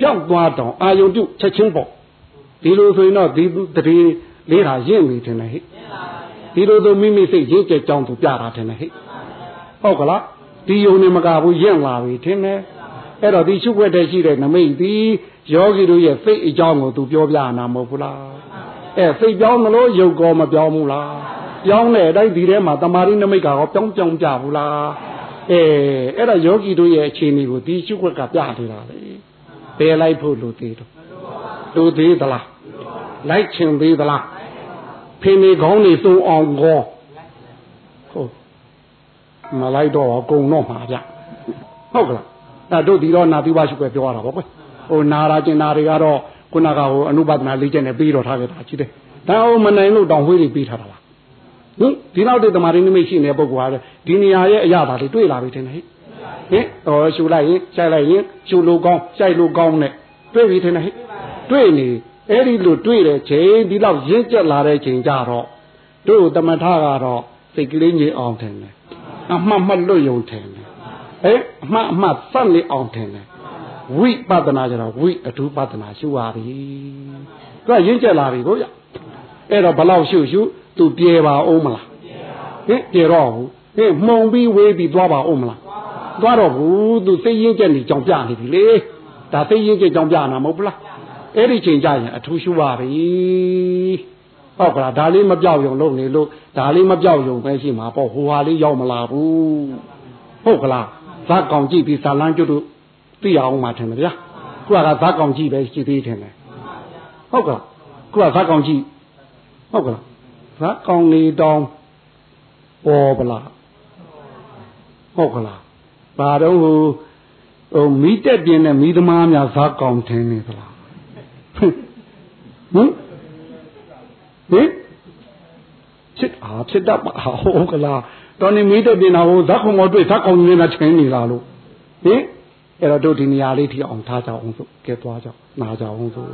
ပျောက်သွားတော့အာယုံပြုတ်ချက်ချင်းပေါ့ဒီလိုဆိုရင်တော့ဒီတတိလေးဟာရင့်နေတယ်ဟဲ့ဒီလိုဆိုမိမိစိတ်ရင့်ကျက်ကြောင်းသူပြတာတယ်ဟဲ့ဟုတ်ကလားဒီယုံနေမကဘူးရင့်လာပြီထင်တယ်အဲ့တော့ဒီရှုွက်တဲ့ရှိတဲ့နမိတ်ဒီ ယောဂီတို့ရဲ့စိတ်အကြောင်းကိုသူပြောပြနာမဟုတ်ဘူးလားအဲစိတ်ပြောင်းမလို့ယုတ်ကောမပြောင်းဘူးလားပြောင်းတဲ့အတိုင်းဒီထဲမှာတမာရီနမိတ်ကရောပြောင်းပြောင်းပြဘူးလားအဲအဲ့ဒါယောဂီတို့ရဲ့အခြေအနေကိုဒီရှုွက်ကပြနေတာလေပယ်လိုက်ဖို့လိုသေးတော့လိုသေးသလားလိုက်ချင်သေးသလားဖေနေကောင်းနေသုံးအောင်ကောဟုတ်မလိုက်တော့ကုံတော့မှာဗျဟုတ်ကလားအဲ့တို့ဒီတော့နာတိဝရှုပဲပြောရတာပေါ့ကွ ဟိုနာရာကျင်နာတွေကတော့ခုနကဟိုအနုပါဒနာလေးချက်နဲ့ပြီးတော့ထားခဲ့တာရှိတယ်ဒါဟိုမနိုင်လို့တောင်ဝေးတွေပြီးထားတာလားဟင်ဒီနောက်တည်းတမာရင်းနိမိတ်ရှိနေတဲ့ပုဂ္ဂိုလ်ကဒီနေရာရဲ့အရာပါတွေတွေ့လာပြီထင်တယ်ဟင်ဟောရှုလိုက်ရင်ရှိုက်လိုက်ရင်ရှုလို့ကောင်းရှိုက်လို့ကောင်းနဲ့တွေ့ပြီထင်တယ်ဟဲ့တွေ့နေအဲ့ဒီလိုတွေ့တဲ့ချိန်ဒီလောက်ရင့်ကျက်လာတဲ့ချိန်ကြတော့တို့တမထကတော့စိတ်ကလေးငြိမ်အောင်ထင်တယ်အမှတ်မှတ်လွတ်ယုံထင်တယ်ဟဲ့အမှတ်အမှတ်စက်နေအောင်ထင်တယ် ဝိပဿနာကျတော့ဝိအထူးပဿနာရှုပါပြီသူကရင့်ကျက်လာပြီကိုရအဲ့တော့ဘလောက်ရှုရှုသူပြေပါအောင်မလားဟင်ပြေတော့ဘူးဟင်မှုံပြီးဝေးပြီးသွားပါအောင်မလားသွားတော့ဘူးသူသိရင့်ကျက်နေကြောင်ပြနေပြီလေဒါသိရင့်ကျက်ကြောင်ပြနာမဟုတ်ဘူးလားအဲ့ဒီချိန်ကျရင်အထူးရှုပါပြီဟုတ်ကလားဒါလေးမပြောက်ရုံလုပ်နေလို့ဒါလေးမပြောက်ရုံပဲရှိမှာပေါ့ဟိုဟာလေးရောက်မလာဘူးဟုတ်ကလားဇာကောင်ကြည့်ပြီးဇာလန်းကျွတ်တို့ သိအောင်မှထင်တယ်ဗျာခုကဇာကောင်ကြည့်ပဲရှိသေးတယ်ဟုတ်ကလားခုကဇာကောင်ကြည့်ဟုတ်ကလားဇာကောင်နေတောင်ပေါ်ပလားဟုတ်ကလားဘာတော့ဟိုဟိုမိတက်ပြင်းတဲ့မိသမားများဇာကောင်ထင်းနေသလားဟင်ဟင်ဖြစ်အားဖြစ်တတ်ပါဟုတ်ကလားတော်နေမိတက်ပြင်းတာဟိုဇာကောင်မတွေ့ဇာကောင်နေတာထင်းနေလားလို့ဟင် အဲ့တော့တို့ဒီနေရာလေးထိအောင်ထားကြအောင်ဆိုကဲသွားကြနာကြအောင်ဆို